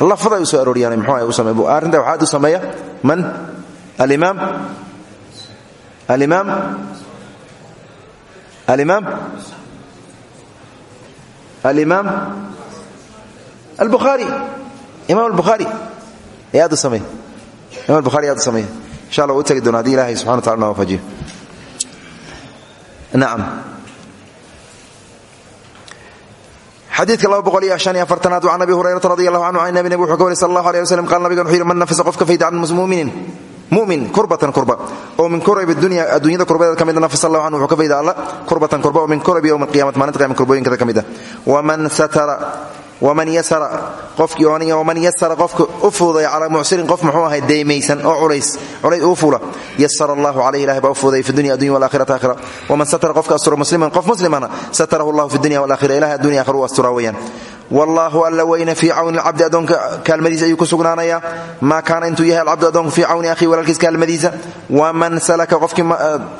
Lafda ay u soo arooriyaan muxuu u sameey arrinta waxaa aad u sameeya man? Alimaam? Alimaam? Alimaam? Alimaam? Albukhaari imaam albukhaari afartanaad can abi hurayrata radi allahu canhu can nabi nabig wuxuu ka wari sal allahu alيh waslm qala nabigan wuxu yidhi man nafasa qofka fayda can muminin. Mumin kurbatan kurba. Oo min kurabi dunya adduunyada kurbadeed ka mid nafas allahu canhu wuxuu ka fayda alla. Kurbatan kurba. Oo min kurabi yowm alqiyamati maalinta qiyama kurbooyinkada ka mid ah. Waman satara waman yasara qofka u fuudaya calaa mucsirin qof muxuu ahay deymaysan oo culays uu fuula yasara allahu calayh ilahay baa u fuudaya fi dunya adunya walakhirati aakhira waman satara qofka astura musliman qof muslimana satarahu allahu fi dunya walakhira ilahay addunya aakhira u asturaa weeyaan wallaahu alla weyne fii cawni alcabdi addoonka kaalmadiisa ayuu ku sugnaanayaa maa kaana intuu yahay alcabdu addoonku fii cawni akhii walaalkiis kaalmadiisa. Waman salaka qofkii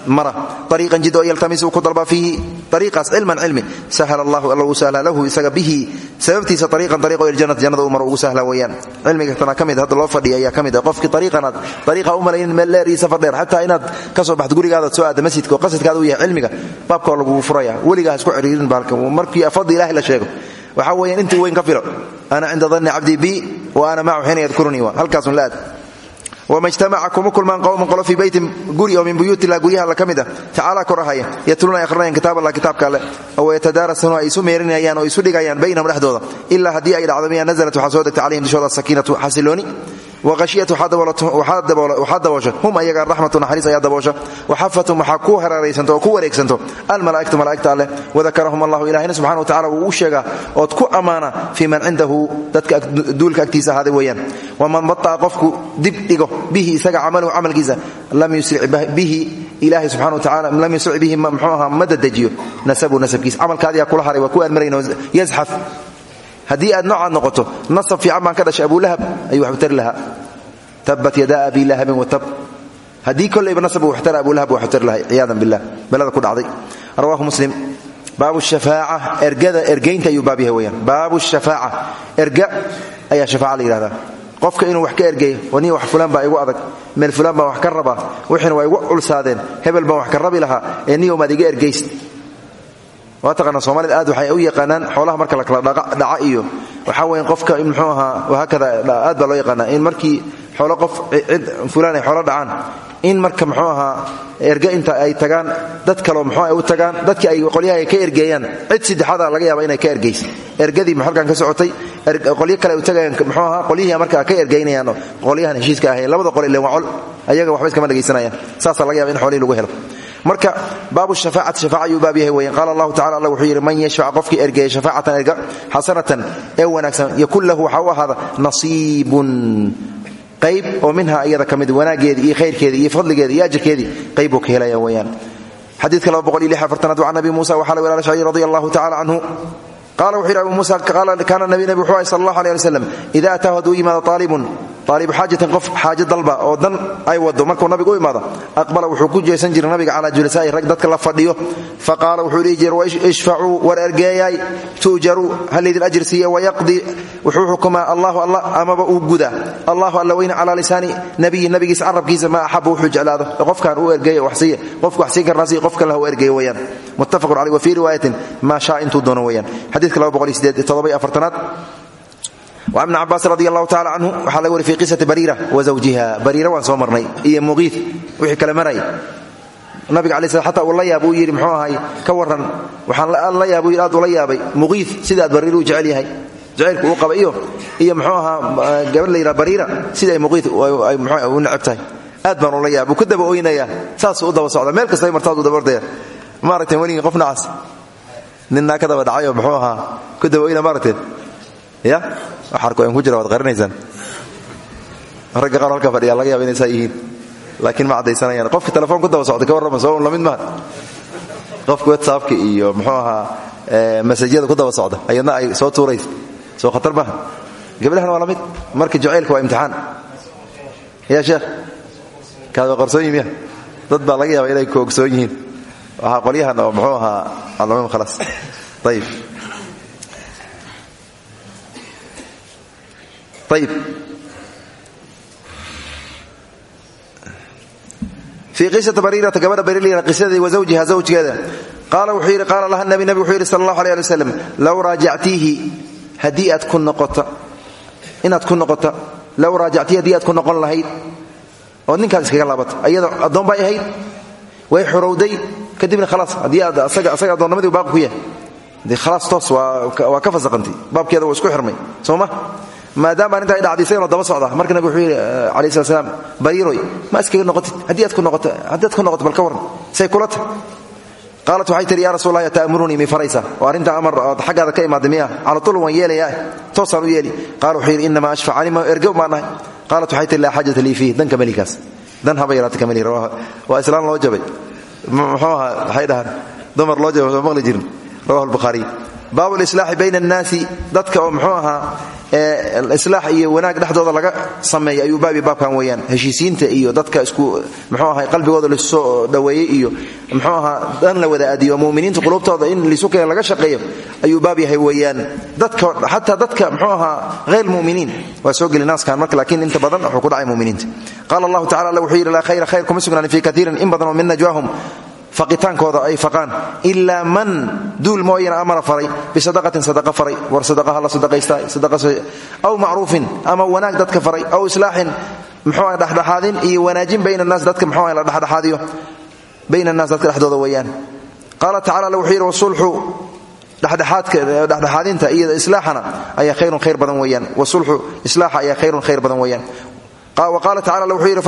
mara. Ariiqan jid oo yaltamisu ku dalba fiihi ariiqaas cilman cilmi. Sahla allahu alla uu sahla lahu isaga bihi. Sababtiisa ariiqan ariiqo iljanat jannada uu maro ugu sahla weeyaan. Cilmiga tana ka mid hadda loo fadhiya ayaa ka mid ah. Qofkii ariiqanaad ariiqa u malaynin meel dheer iyo safar dheer. Xataa inaad ka soo baxdo gurigaadaad soo aadda masjidka oo qasadkaada uu yahay cilmiga waxaa weeyaan intii weyn ka filo ana cinda danni cabdii bi wa ana macu xiina yadkurunii halkaasun la aad wama ijtamaca kuma kulmaan qowman qolo fii beytin guri oo min buyuuti illah guryaha alla ka mid ah. Tacaala kor ahaya yatluuna ay akhrinayaan kitaab allah kitaabka alle. Oo isu meerinayaan oo isu dhigayaan baynahum dhexdooda. Ilaa haddii ay dhacdo miyaa nazalat waxaa soo degtay calayhim waxaa daboosha hum ayaga raxmatu naxariis ayaa daboosha waxafatum waxaa ku hareeraysanto oo ku wareegsanto almalaa'ikatu malaa'igta alleh wadakarahum allahu ilahina subxana wa tacala wuu u sheegaa ku ammaana fii man cindahu dadka duulka agtiisa ahaaday weeyaan waman bata'a qofku dib dhigo bihi isaga camaluhu camalkiisa lam yusric bihi ilahi subxana wa tacala lam yusric bihi mxuu ahaa ma dadejiyo nasabu nasabkiisa camalkaadiyaa kula haray waa ku aad yazxaf haddii aad noocaad noqoto nasab fiican baan ka dhashay abulahab ayuu wax u tari lahaa. Tabat yadaa abi lahabin watab haddii kollayba nasab wax tara abulahab wax u tari lahay ciyaadan billah. Balada ku dhacday. Rawahu muslim. Baabu shafaaca ergada ergaynta ayuu baab yahay weyaan baabu shafaaca erga ayaa shafaaca qofka inuu wax ka ergeeyo wani wax fulaan baa igu adag meel fulaan baan wax ka rabaa wixiina waa igu culsaadeen hebel baan wax ka rabi lahaa ee niyomaad iga ergayst waa taqaana soomaalida aad waxay u yaqaanaan xoolaha marka la kala dhaca iyo waxaa weyan qofka muxuu ahaa wahaakada aad baa loo yaqaanaa in markii xoolo qof cid fulaan ay xoolo dhacaan in marka muxuu ahaa erga inta ay tagaan dad kaleo muxuu ay u tagaan dadkii ay qolyaha ka ergeeyaan cid saddexaada laga yaaba inay ka ergaysa ergadii halkan ka socotay qolyo kale u tagayaan muxuu ahaa qolyihii marka ka ergaynayaan qolyahan heshiiska ahayn labada qol ilen waa col ayaga waxba iskama dhegaysanayaan saasaa laga yaba in xoolihii lagu helo marka baabu shafaacati shafaaca ayuu baab yahay weyan qaala allahu tacala wuxuu yidhi man yashfac qofkii ergeeya shafaacatan erga xasanatan ee wanaagsan yakun lahu waxaa u qayb oo minha iyada ka mid iyo khayrkeedii iyo fadligeedii iyo ajirkeedii qayb buu ka helaya weeyaan. Xadiidka aad can abi muusa waxaa la walaala shacyi radi allahu tacala canhu qaala wuxuu yidhi abu muusa kaana nabi nabi wuxuu ahay sal allah aleh ali aalibun aalibu xaajatin qof xaajo dalba oo dan ay wado markuu nabiga u imaado aqbala wuxuu ku jeesan jiray nabiga calaa julasaa'i rag dadka la fadhiyo faqaala wuxuu dhihi jiray ishfacuu war ergeeyay tu'jaruu halaydin ajir siiye wayaqdi wuxuu xukumaa allahu alla amaba uu guda allahu alla weyne calaa lisaani nabiyi nabigiisa carabkiisa maa axaba wuxuu jeclaado qofkan uu ergeeya waxsiiya qofku waxsiin karnaasiy qof kale ha u ergeeyo weyaan muttafaqun caleyh wa fii riwaayatin maa shaa intuu doono weyaan xadiidka aad an ibn cabaas radi allahu taala canhu waxaa laga wari fi qisati bariira wa zawjiha. Bariira waan soo marnay iyo muqiif wixii kale maray. Nabiga ala sl ata uu la yaab uu yidhi mxuu ahay? Ka warran. Waxaan la yaab u yidhi aad ula yaabay. Muqiif sida aad bariir u jecel yahay. Jacaylku uu qaba iyo iyo mxuu ahaa eh, gabadh la yidhaha bariira sida ay muqiif u neceb tahay. Aad baan ula yaab uu ku daba oynayaa ku jira waad qarinaysaan. Ragga qaar halka fadhiya laga yaba inay saa laakiin ma caddaysanayaan. Qofka telefoon ku daba socda ka warrama soo la mid maaha qofka whatsappka iyo muxuu ahaa masajyada ku daba socda ayadna ay soo tuuraysa. Soo khatar maaha gabdhahana waa la mid marka jacaylka waa imtixaan. Ya sheekh? Kaad waa qarsoon yihiin ya dad baa laga yaaba inay ku ogsoon yihiin. Waxaa qolyahan oo muxuu ahaa alcumuum khalaas. Ayib fii qisati bariirata gabadha bariirla qisadeedi wa zawjiha zawjgeeda qaala wuxuu yidhi qaala laha nabi nabi wuxuu yidhi sala allahu alay ali wasalam low raajactiihi haddii aad ku noqota inaad ku noqota low raajactiihi haddii aad ku noqon lahayd ood ninkaas iskaga laabato ayada addoon bay ahayd way xorowday kadibna khalaas haddii aad asaga addoonnimadii baaqi ku yahay dee khalaas toos waa ka fasaqantay maadaama dhacday isagana daba socda. Marka nabig wuxuu yidhi alayh slat slam bariiroy ma iskaga noqotid? Haddii aad ku noqoto haddii aad ku noqoto bal ka warran say kula tahy qaalat waxay tihi yaa rasuul lah ta'murunii mi faraysa. Oo arrinta amar ood xaggaada ka imaada miya cala tul waan yeelayaa toosaan u yeeli. Qaala wuxuu yidhi inamaa ashfac calima ergo baan nahay qaalat waxay tihi laa xaajata lii fiih danka melikaas dan haba yaraata ka meli waa islaan loo jabay. Muxuu ahaa islaax iyo wanaag dhexdooda laga sameeya ayuu baabi baabkan weeyaan. Heshiisiinta iyo dadka isku muxuu ahaa qalbigooda laissoo dhoweeyey iyo muxuu ahaa dan la wada aadiyo muminiinta qulubtooda in lisu keen laga shaqeeyo ayuu baab yahay weeyaan. Dadka xataa dadka muxuu ahaa hayr muminiin waa soo geli naaskan marka laakiin inta badan wuxuu ku dhacay muminiinta qaala allahu tacala wuxuu yidhi khayr kuma sugnaan fii kaiirin in badan oo min najwaahum faqitaankooda ay faqaan ilaa man duul mooyana amara faray bisadaqatin sadaqa faray war sadaqaha la sadaqaysta aw macruufin ama wanaag dadka faray aw islaaxin muxuu ah dhexdhexaadin iyo wanaajin bayna annaas dadka muxuu ah la dhexdhexaadiyo bayna annaas dadka dhexdooda weeyaan. Qaala tacala alla wuxuu yidhi wasulxu dhexdhexaadinta iyo islaaxana ayaa khayrun khayr badan weeyaan. Wasulxu islaaxa ayaa khayrun khayr badan weeyaan. Wa qaala tacala alla wuxuu yidhi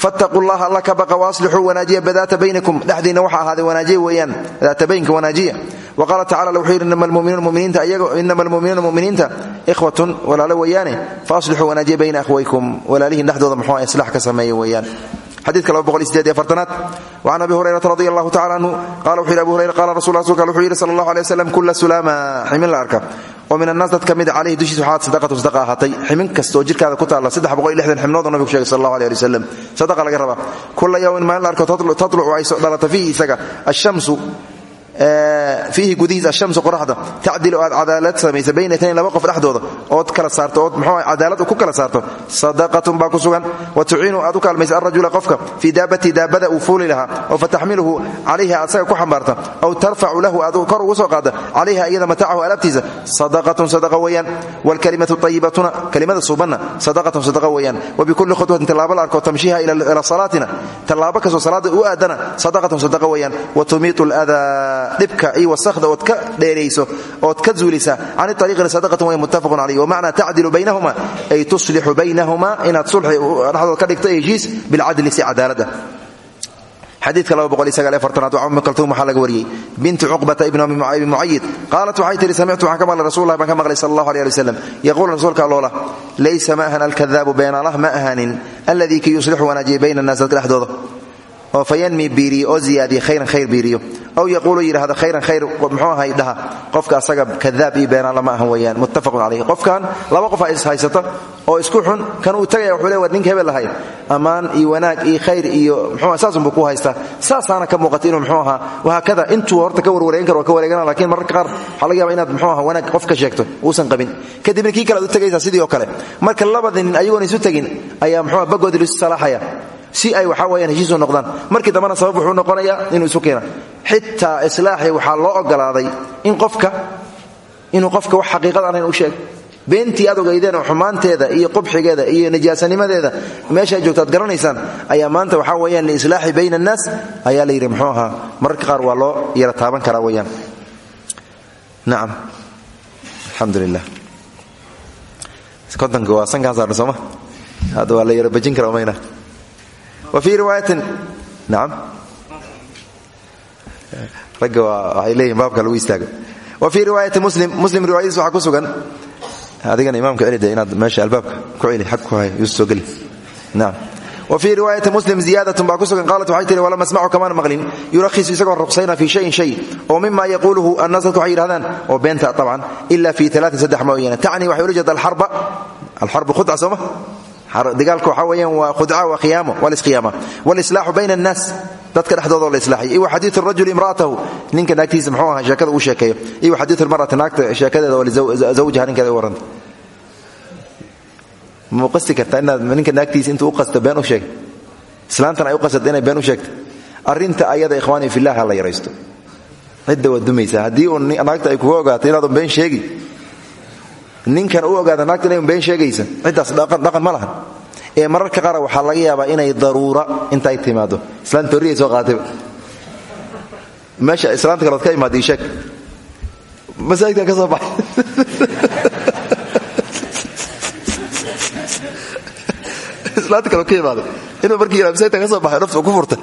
fattaquu llaha alla ka baqa waaslixuu wanaajiya badaata baynikum dhexdiinna waxa ahaaday wanaajiya weeyaan daata baynka wanaajiya. Wa qaala tacala wuxuu yidhi inama almu'minuuna muminiinta ikhwatun walaalo weeyaane. Fa aslixuu wanaajiya bayna akhwaykum. Walaalihiin dhexdooda muxuu islax ka sameeya weeyaan. Xadiidka aad وcan abi hurayrata radi allahu tacala anhu qala wuxu yhi abu hurayra qala rasul rasulka wuxuu yidhi sala allahu alay waslam kula sulaama. Ximin la arka oo min annaas dad ka mida calayhi dushiisa waxaad sadaqatu sadaqa ahaatay ximin kastaoo jirkaada ku taalla saddex boqol iyo lixdan xibnoodoo nabigu sheegay sal allahu alay ali wasalam sadaqa laga rabaa. Kula yawmin maalin la arko tatlucu ay dhalata fiihi isaga. Ashamsu fiihi gudihiis ashamsu qoraxda. Tacdilu aad cadaalad samaysa bayna tnayn laba qof dhexdooda. Ood kala saarto ood mxuu cadaalad ku kala saarto. Sadaqatun baa ku sugan. Wa tuciinu aad u kaalmaysa arrajula qofka. Fii daabati daabada uu fuuli lahaa. Oo fataxmiluhu calayha asaga ku xambaarta. Aw tarfacu lahu aad kor ugu soo qaada. Calayha iyada mataacahu alaabtiisa. Sadaqatun sadaqa weeyaan. Waalkalimatu ayibatuna kalimada suubanna sadaqatun sadaqa weeyaan. Wabikulli khudwatin tallaabo la arko tamshiiha ila salaatina. Tallaabo kastoo salaada u aadana sadaqatun sadaqa weeyaan. Wa tumiitu ladaa dhibka iyo wasahda ood ka dheerayso ood ka zuulisa. Can ariiqina sadaqatun way muttafaqun calayh wamacnaa tacdilu baynahuma ay tuslixu baynahuma inaad sulxi dhexdood ka dhigto heshiis bilcadli si cadaalad ah. Xadiidka aad umi kaltuum waxaa laga wariyey. Binti cuqbata ibn abi mucayid qaalat waxay tihi samictu waxaan ka maqlay rasulah baan ka maqlay sal allahu aleh ali wasalam yaquulu rasuulka alloola laysa ma ahan alkadaabu beenaalah ma ahaanin alladii ki yuslixu wanaajiya bayna annaas dadka dhexdooda oo fayanmi biiriyo oo ziyaadiya khayran khayr biiriyo. Aw yaquulu yidhahdo khayran khayr muxuu ahay dhaha qofka asaga kadaab iyo beenaala ma ahan weeyaan muttafaqun calayh qofkan laba qof ishaysata oo isku xun kan uu tagaya wuxuu le ninka hebel lahay ammaan iyo wanaag iyo khayr iyo muxuu saasunbuu ku haystaa. Saasaana ka muuqata inuu muxuu ahaa wahaakada intuu horta ka warwareegan karo ka wareegana lakiin mararka qaar waxaa yaba inaad muxuu aha wanaag qof sheegto uusan qabin. Kadibna kii kale u tegaysaa sidii oo kale. Marka labada nin ayagoon isu tegin ayaa muxuu bagoodi lisu salaaxaya si ay waxaa weyaan heshiisu noqdaan. Markii dambana sabab wuxuu noqonayaa inuu isu keena. Xitaa islaaxi waxaa loo ogolaaday in qofka inuu qofka wax xaqiiqad ahayn u sheeg. Beentii aad ogaydeen oo xumaanteeda iyo qubxigeeda iyo nijaasanimadeeda meeshaad joogto aad garanaysaan ayaa maanta waxaa weyaan liislaaxi bayna annaas ayaa la yidhi muxuu qaar waa loo yara taaban karaa weyaan nacam alxamdu lilah kontanka waa sankaa saarna sooma hadda yara bajin kara mayna wfii riwaayatin. Nacam ragga waxay leeyihiin baabka lagu istaago. Wa fii riwaayati muslim muslim riwaayadiis waxaa ku sugan. Adigana imaamka celide inaad meesha albaabka ku celi xag ku hay yuusu soo geli. Nacam wa fii riwaayati muslim ziyaadatun baa ku sugan qaalat waxay tihi walam asmacu kamaan maqlin. Yurahisu isagoo ruqsayna fii shayin shay. Oo mima yaquuluhu annaas dadku waxay yidhahdaan oo beenta tabcan ila fi alaain saddex mooyaane tacni waxay ula jeeda alxarba alxarbu khudca sooma dagaalka waxaa weyaan waa khudca waa khiyaamo waa lisqiyaama walislaaxu bayna annaas. Dadka dhexdooda la islaaxiyo iyo xadiiu rajuli imra'atahu. Ninka naagtiisa muxuu ahaa sheekada uu sheekeeyo. Iyo xadiiu lmar'ati naagta sheekadeeda oo lizawjiha ninkeeda u warranta. Ma qasti kartaa inaad ninka naagtiisa intuu u qasta been u sheegay islaantan ay u qasata inay been u sheegto arrinta ayada ikhwaani filah la yaraysto. Cidda waad dumaysaa. Haddii naagta ay kuga ogaato inaadun been sheegi ninkan u ogaada naagta inay been sheegaysa ciddaas dhaqan ma lahan ee mararka qaar waxaa laga yaabaa inay daruura intay timaado. Islaanta torriyay soo qaatayba meesha islaanta kalood ka imaada ii sheeg. Masaajidkan ka soo baxay. Islaanta kalood ka imaaday inuu markii yara masaajidkan ka soo baxay naftu ku furta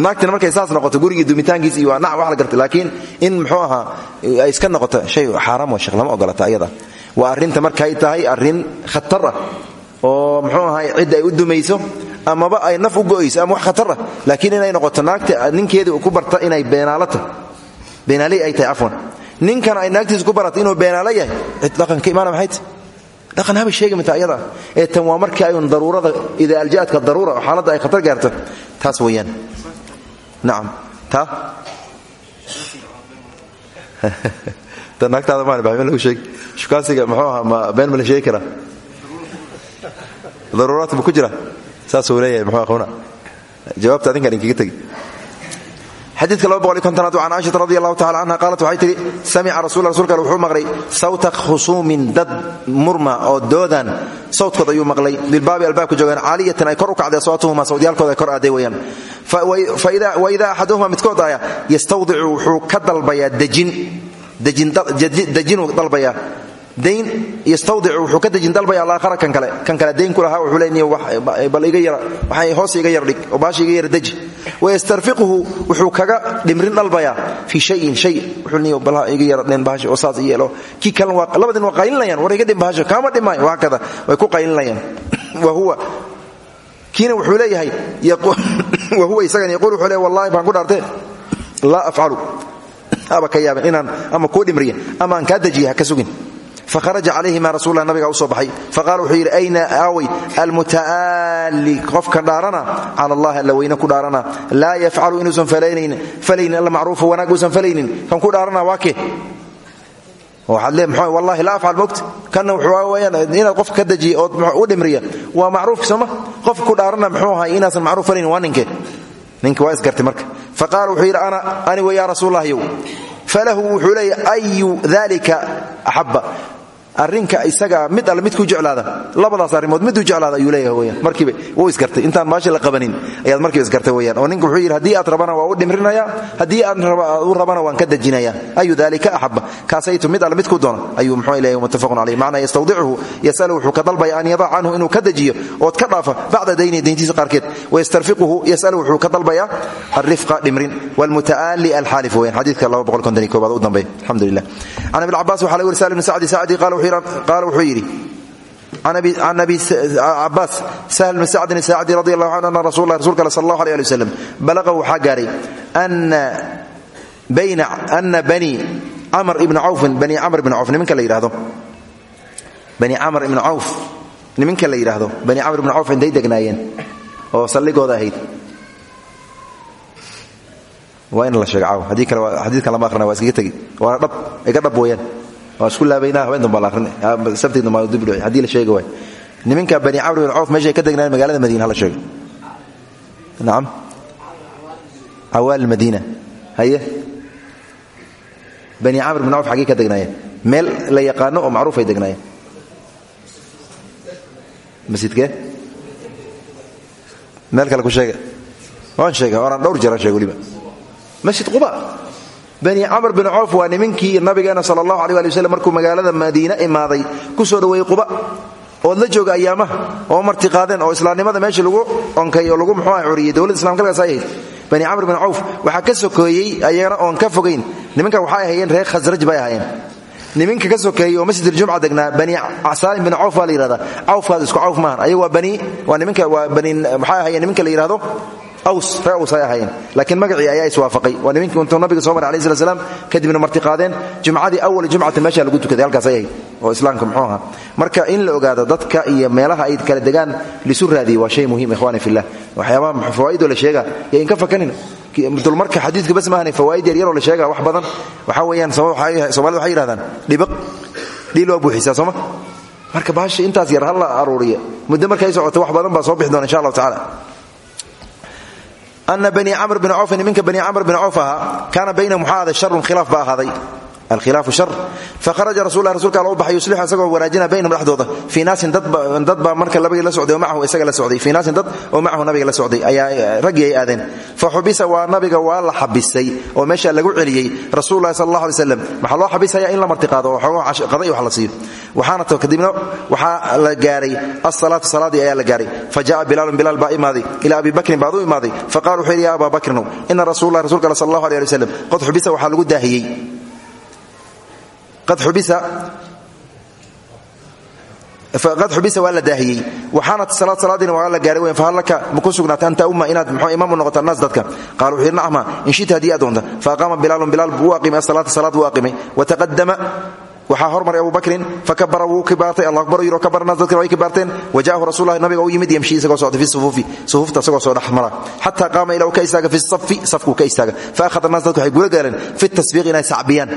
naagtina markay saas noqoto gurigii dumitaankiis iyo wax la garta laakiin in muxuu ahaa ay iska noqoto shay xaaraam oo sheekh lama ogolata ayada waa arrinta markay tahay arrin khatar ah oo muxuu ahay cidda ay u dumayso amaba ay naf u go'ayso ama wax khatar ah laakiin inay noqoto naagta ninkeedii ku barta inay beenaaley ay tahay cafwan ninkan ay naagtiisa ku barata inuu beenaalo cid dhaqanka imaana maxayt dhaqan haba sheegi mata ayada. Ee tan waa markii ayun daruurada idaa aljaadka daruura oo xaaladda ay khatar gaarto. Taas weeyaan. Nacam taa ta naagtaada maan baxmin lagu sheegi. Shukaasiga muxuu ahaa ma been ma la sheegi karaa? Daruuraat buu ku jira. Saasuu leeyahay muxuu aqoona jawaabta adinkan inkaga tegi. Xadiidka kontonaad can caaishata radi allahu tacala canha qaalat waxay tidhi samica rasul rsulka wuxuu maqlay sawta khusuumin dad murma oo doodan sawtkood ayuu maqlay bilbaabi albaabka joogaan caaliyatan ay kor u kacday aswaatuhuma sawdyaalkooda kor aaday weyaan waida axaduhuma midkood aya yastawdicu wuxuu ka dalbayaa dejinuu dalbayaa dayn ystawdicu wuxuu ka dejin dalbaya alaakhara kan kale kan kale dayn ku lahaa wuxuu leeniy bal iga yara waxay hoos iga yar dhig oo baasha iga yara deji. Wayastarfiquhu wuxuu kaga dhimrin dalbayaa fii shayin shay wuxuu leeniy bal iga yara dhin baasha oo saas yeelo. Kii kalena waa labadin waa qaylinayaan war iga dhin baasha kaama dhimaayo waa kada way ku qaylinayaan wa huwa kiina wuxuu leeyahay wa huwa isagan yaquul wuxuu wallahi baan ku dhaartee laa afcalu aba ka yaabin inaan ama kuu dhimriya ama aan kaa dejiya ka sugin. Faharaja calayhima rasulla nabiga u soo baxay. Faqala wuxuu yidhi ayna aawey almuta'aali? Qofka dhaarana cala allahi alla weyne ku dhaarana. Laa yafcalu inuusan falaynin alla macruufa wanaag uusan falaynin. Kan ku dhaarana waa ke waxaad mxu wallahi laa afcal mogta kanna inaad qofka ka dejiya ood u dhimriya. Waa macruufki sooma qofka ku dhaarana muxuu ahay inaasan macruuf falaynin waa ninke ninka waa isgartay marka. Faqala wuxuu yidhi ani wey ya rasuullahyow falahu wuxuu leeya ayu dalika axabba arrinka isaga mid alle midkuu jeclaada. Labadaas arrimood miduu jeclaada ayuu leeyahay weyaan markiiba wuu isgartay intaan baasha la qabanin ayaad markiiba isgartay weyaan oo ninka wuxuu yidhi haddii aad rabana waa u dhimrinaya haddii aad u rabana waan ka dejinaya. Ayu dalika axabba kaasaytu mid alle midkuu doona. Ayuu muxuu leeyahay muttafaqun caleyh macnaa yastawdicuhu yasalu wuxuu ka dalbaya an yadac canhu inuu ka dejiyo. Ood ka dhaafa bacda dayni dayntiisa qaarkeed. Wayastarfiquhu yasalu wuxuu ka dalbaya alrifqa dhimrin. Walmuta'aali alxaalif weyaan xadiidka koobaad u dambeeya. Alxamdu lilah can abi cabaas waxaa laga weri salim bn sacdi sacdi qaala wuxuu yidhi can abi cabaas sahl bn sacdin saacdi radi allahu canhu ana rasul lah rasulka sal allahu aleh ali waslem balaqahu waxaa gaaray ana bani camr ibna cawfin bani camr ibna cawf niminka la yidhahdo bani camr ibna cawf niminka la yidhaahdo bani camr ibna cawf intay degnaayeen oo salligooda ahayd. Waa in la sheego caaw haddii kale xadiidkan lama akhrina waa iskaga tegi waana dhab iga dhab weeyaan niminka bani camr ibn cawf meeshay ka degnaan magaalada madiina hala sheego. Nacam cawaal madiina. Haye. Bani camr ibn cawf xaggey ka degnaayeen. Meel la yaqaano oo macruuf ay degnaayeen. Masjidkee meel kale ku sheega waan sheega waanaan dhowr jeeraan sheega weliba. Masjid quba bani camr bin cawf waa nimankii nabigeena sal allahu aleh ali markuu magaalada madiine imaaday. Ku soo dhoweeyey quba ood la jooga ayaamaha oo marti qaadeen oo islaamnimada meesha lagu onkay oo lagu muxuu ah curiyey dowladda islamka halkaas ay ahayd bani camr bin cawf waxaa ka sokeeyey ayagana oon ka fogayn nimanka waxay ahaayeen reer khasraj bay ahaayeen. Niminka ka sokeeyey oo masjid aljumca degnaa bani saalim bin cawf baa la yihahdaa cawfkaas isku cawf maahan. Ayaga waa bani waa niminka waa bani maxay ahaayeen niminka la aws ree aws ay ahaayeen. Laakiin magacii ayaa iswaafaqay. Waa niminkii intuu nabiga soo maray slat slam kadibna marti qaadeen jumcadii awal jumcatin meesha lagu tukaday halkaas ay ahayd oo islaamka muxuu ahaa. Marka in la ogaado dadka iyo meelaha ay kala degaan lisu raadiyey waa shay muhiim ikhwani fillah. Waxyaabaha fawaa'idoo la sheega yo inka fakanin. Dulmarka xadiidka bas maahan fawaa'id yaryaroo la sheega wax badan. Waxaa weeyaan soomaalida waxay yihahdaan dhibiq dhiil waa buuxisaa sooma. Marka baasha intaas yar ha la aruuriya muddo markay socoto wax badan baa soo bixi insha allahu tacala ana bani camr bin cawf niminka bani camr bin cawf ahaa kaana baynahum waxaa ahaaday sharun khilaaf baa ahaaday alkhilaafu shar faharaja rasul rasulka alla u baxay yuslixu isagoo wanaajina baynahum dhexdooda fii naasin dad baa marka labagii la socday oo macahu isaga la socday fii naasin dad oo macahu nabiga la socday ayaa raggii ay aadeen fa xubisa waa nabiga waa la xabisay oo meesha lagu celiyey rasuululahi sal allah alay slam waxaa loo xabisaya in la martiqaado oo xoogaha qada iyo wax la siiyo waxaana kadibna waxaa la gaaray asalaatu salaadii ayaa la gaaray fa ja'a bilaalun bilaal baa imaaday ilaa abi bakrin baad u imaaday faqala wuxuu yidhi ya abaa bakrinow ina rasuulalah rasulka sal qad xubisa. Waa la daahiyey. Waxaanat salaad salaadiina waa la gaaray weyn. Fahal laka ma ku sugnaata anta umma inaad muxuu imaam u noqoto annaas dadka? Qaala wuxuu yidhi nacma in shita haddii aad doonta. Fa aqaama bilaalun bilaal buu u aqimay asalaata salaad buu aqimay. Wataqadama waxaa hormaray abu bakrin. Fakabara wuu kibaartay allah akbar yiro kabara naas dadkana way kibaarteen wajaahu rasuulahi nabiga u yimid yamshi isagoo socda fi sufuufi. Sufuufta isagoo soo dhex mara. Xataa qaama ilaa uu ka istaaga fi safi safkuu ka istaaga. Fa akhada naas dadku waxay gula gaaleen. Fi tasbiiq inay sacbiyaan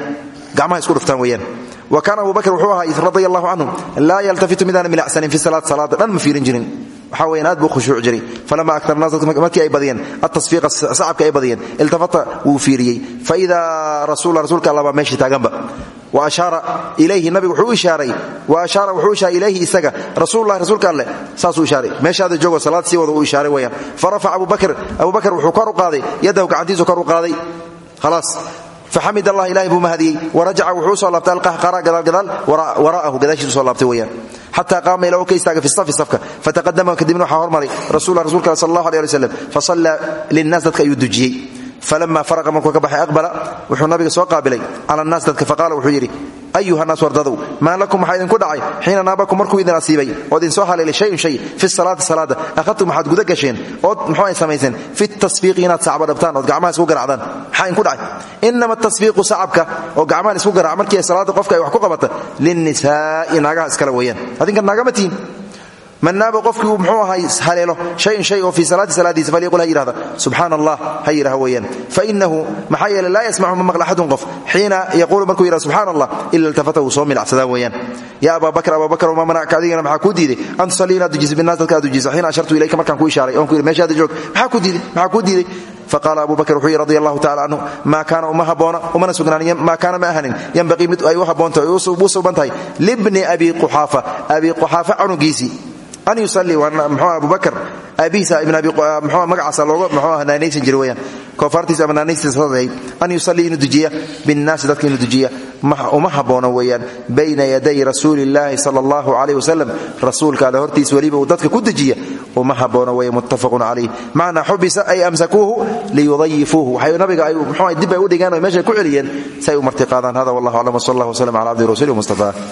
gacmaha isku dhuftaan weeyaan. Wa kaana abu bakr wuxuu ahaa radia allahu canhu laa yaltafitu midaana milacsanin fi salaat salaada dhan ma fiirin jirin. Waxaa weyan aad buu khushuuc jiray. Falama aktar naas markii ay badiyeen atasfiiqa sacabka ay badiyeen iltafata wuu fiiriyey. Faidaa rasuula rasuulka allah baa meeshii taaganba. Wa ashaara ilayhi nabigu wuxuu ishaaray wa ashaara wuxuu ishaaray ilayhi isaga. Rasuululahi rasuulka alleh saasuu ishaaray. Meeshaada joogo salaad sii wada uu ishaaray weyaan fa rafaca abu bakr abu bakr wuxuu kor u qaaday yadahu gacantiisu kor u qaaday. Khalaas faxamid allah ilahay buu mahadiyey. Warajaca wuxuu u soo laabtay alqahqara gadaalgadaal wara'ahu gadaashiisu soo laabtay weyaan xata qaama ila uu ka istaaga fi safi safka. Fataqadama kadibna waxaa hormaray. Rasuula rsulka sal allah aleh ali slam fasallaa linnaas dadka ayuu dujiyey falama faraqa markuu ka baxay aqbala wuxuu nabiga soo qaabilay cala annaas dadka faqaala wuxuu yidhi ayuha naas wardadow maa lakum maxaa idinku dhacay xiina naabakum markuu idin asiibay ood idin soo haleelay shayun shay fi salaati salaada akhadtum waxaad guda gasheen ood muxuu ay samayseen fi tasfiiqi inaad sacba dhabtaan ood gacmaha isku garacdaan maxaa idinku dhacay inama tasfiiqu sacabka oo gacmaha isku garaca markii ay salaada qofka ay wax ku qabata linnisaa'i naagaha iskale weeyaan adinka man naaba qofkii uu mxuu ahay haleelo shayan shay oo fii salaati salaadiisa falyaqul ha yidhahda subxaan allah ha yidhaha weeyaan. Fainahu maxaa yeele laa yasmacu ma maqla axadun qof. Xiina yaquulu markuu yidhahda subxaan allah ila iltafata wuu soo milacsadaa weeyaan. Ya abaa bakr abaa bakr wama manacka adigana maxaa kuu diiday? An tusallii inaad dujiso binnaas dadka aad dujiso xiina ashartu ilayka markaan ku ishaaray. Oon ku yidhi meeshaada joog maxaa kuu diiday? Maxaa kuu diiday? Faqaala abu bakr wuxuu yidhi radi allahu tacala canhu maa kaana uma haboona umana sugnaanin maa kaana ma ahanin yanbaqii mid ay u habboontahay u suuban tahay libni abi quxaafa abi quxaafa canugiisii an yusalii mxu abubakr aabihiisa mxu magacaasa looga naanaysan jira weyaan koofaartiisa ama naanaystiisa saasay an yusallii inuu dujiya. Binnaasi dadka inuu dujiya. Uma haboono weeyaan. Bayna yaday rasuuli illaahi sala allahu calayh rasuulka alle hortiisa weliba dadka ku dejiya uma haboono weeye muttafaqun calayh macnaa xubisa ay amsakuuhu liyudayifuuhu waxay nabiga ay mxuu dib ay u dhigeen oo ku celiyeen. Si u martiqaadaan hada wallahu aclam wsal allah wslam cala cabdi rasuuli mustafa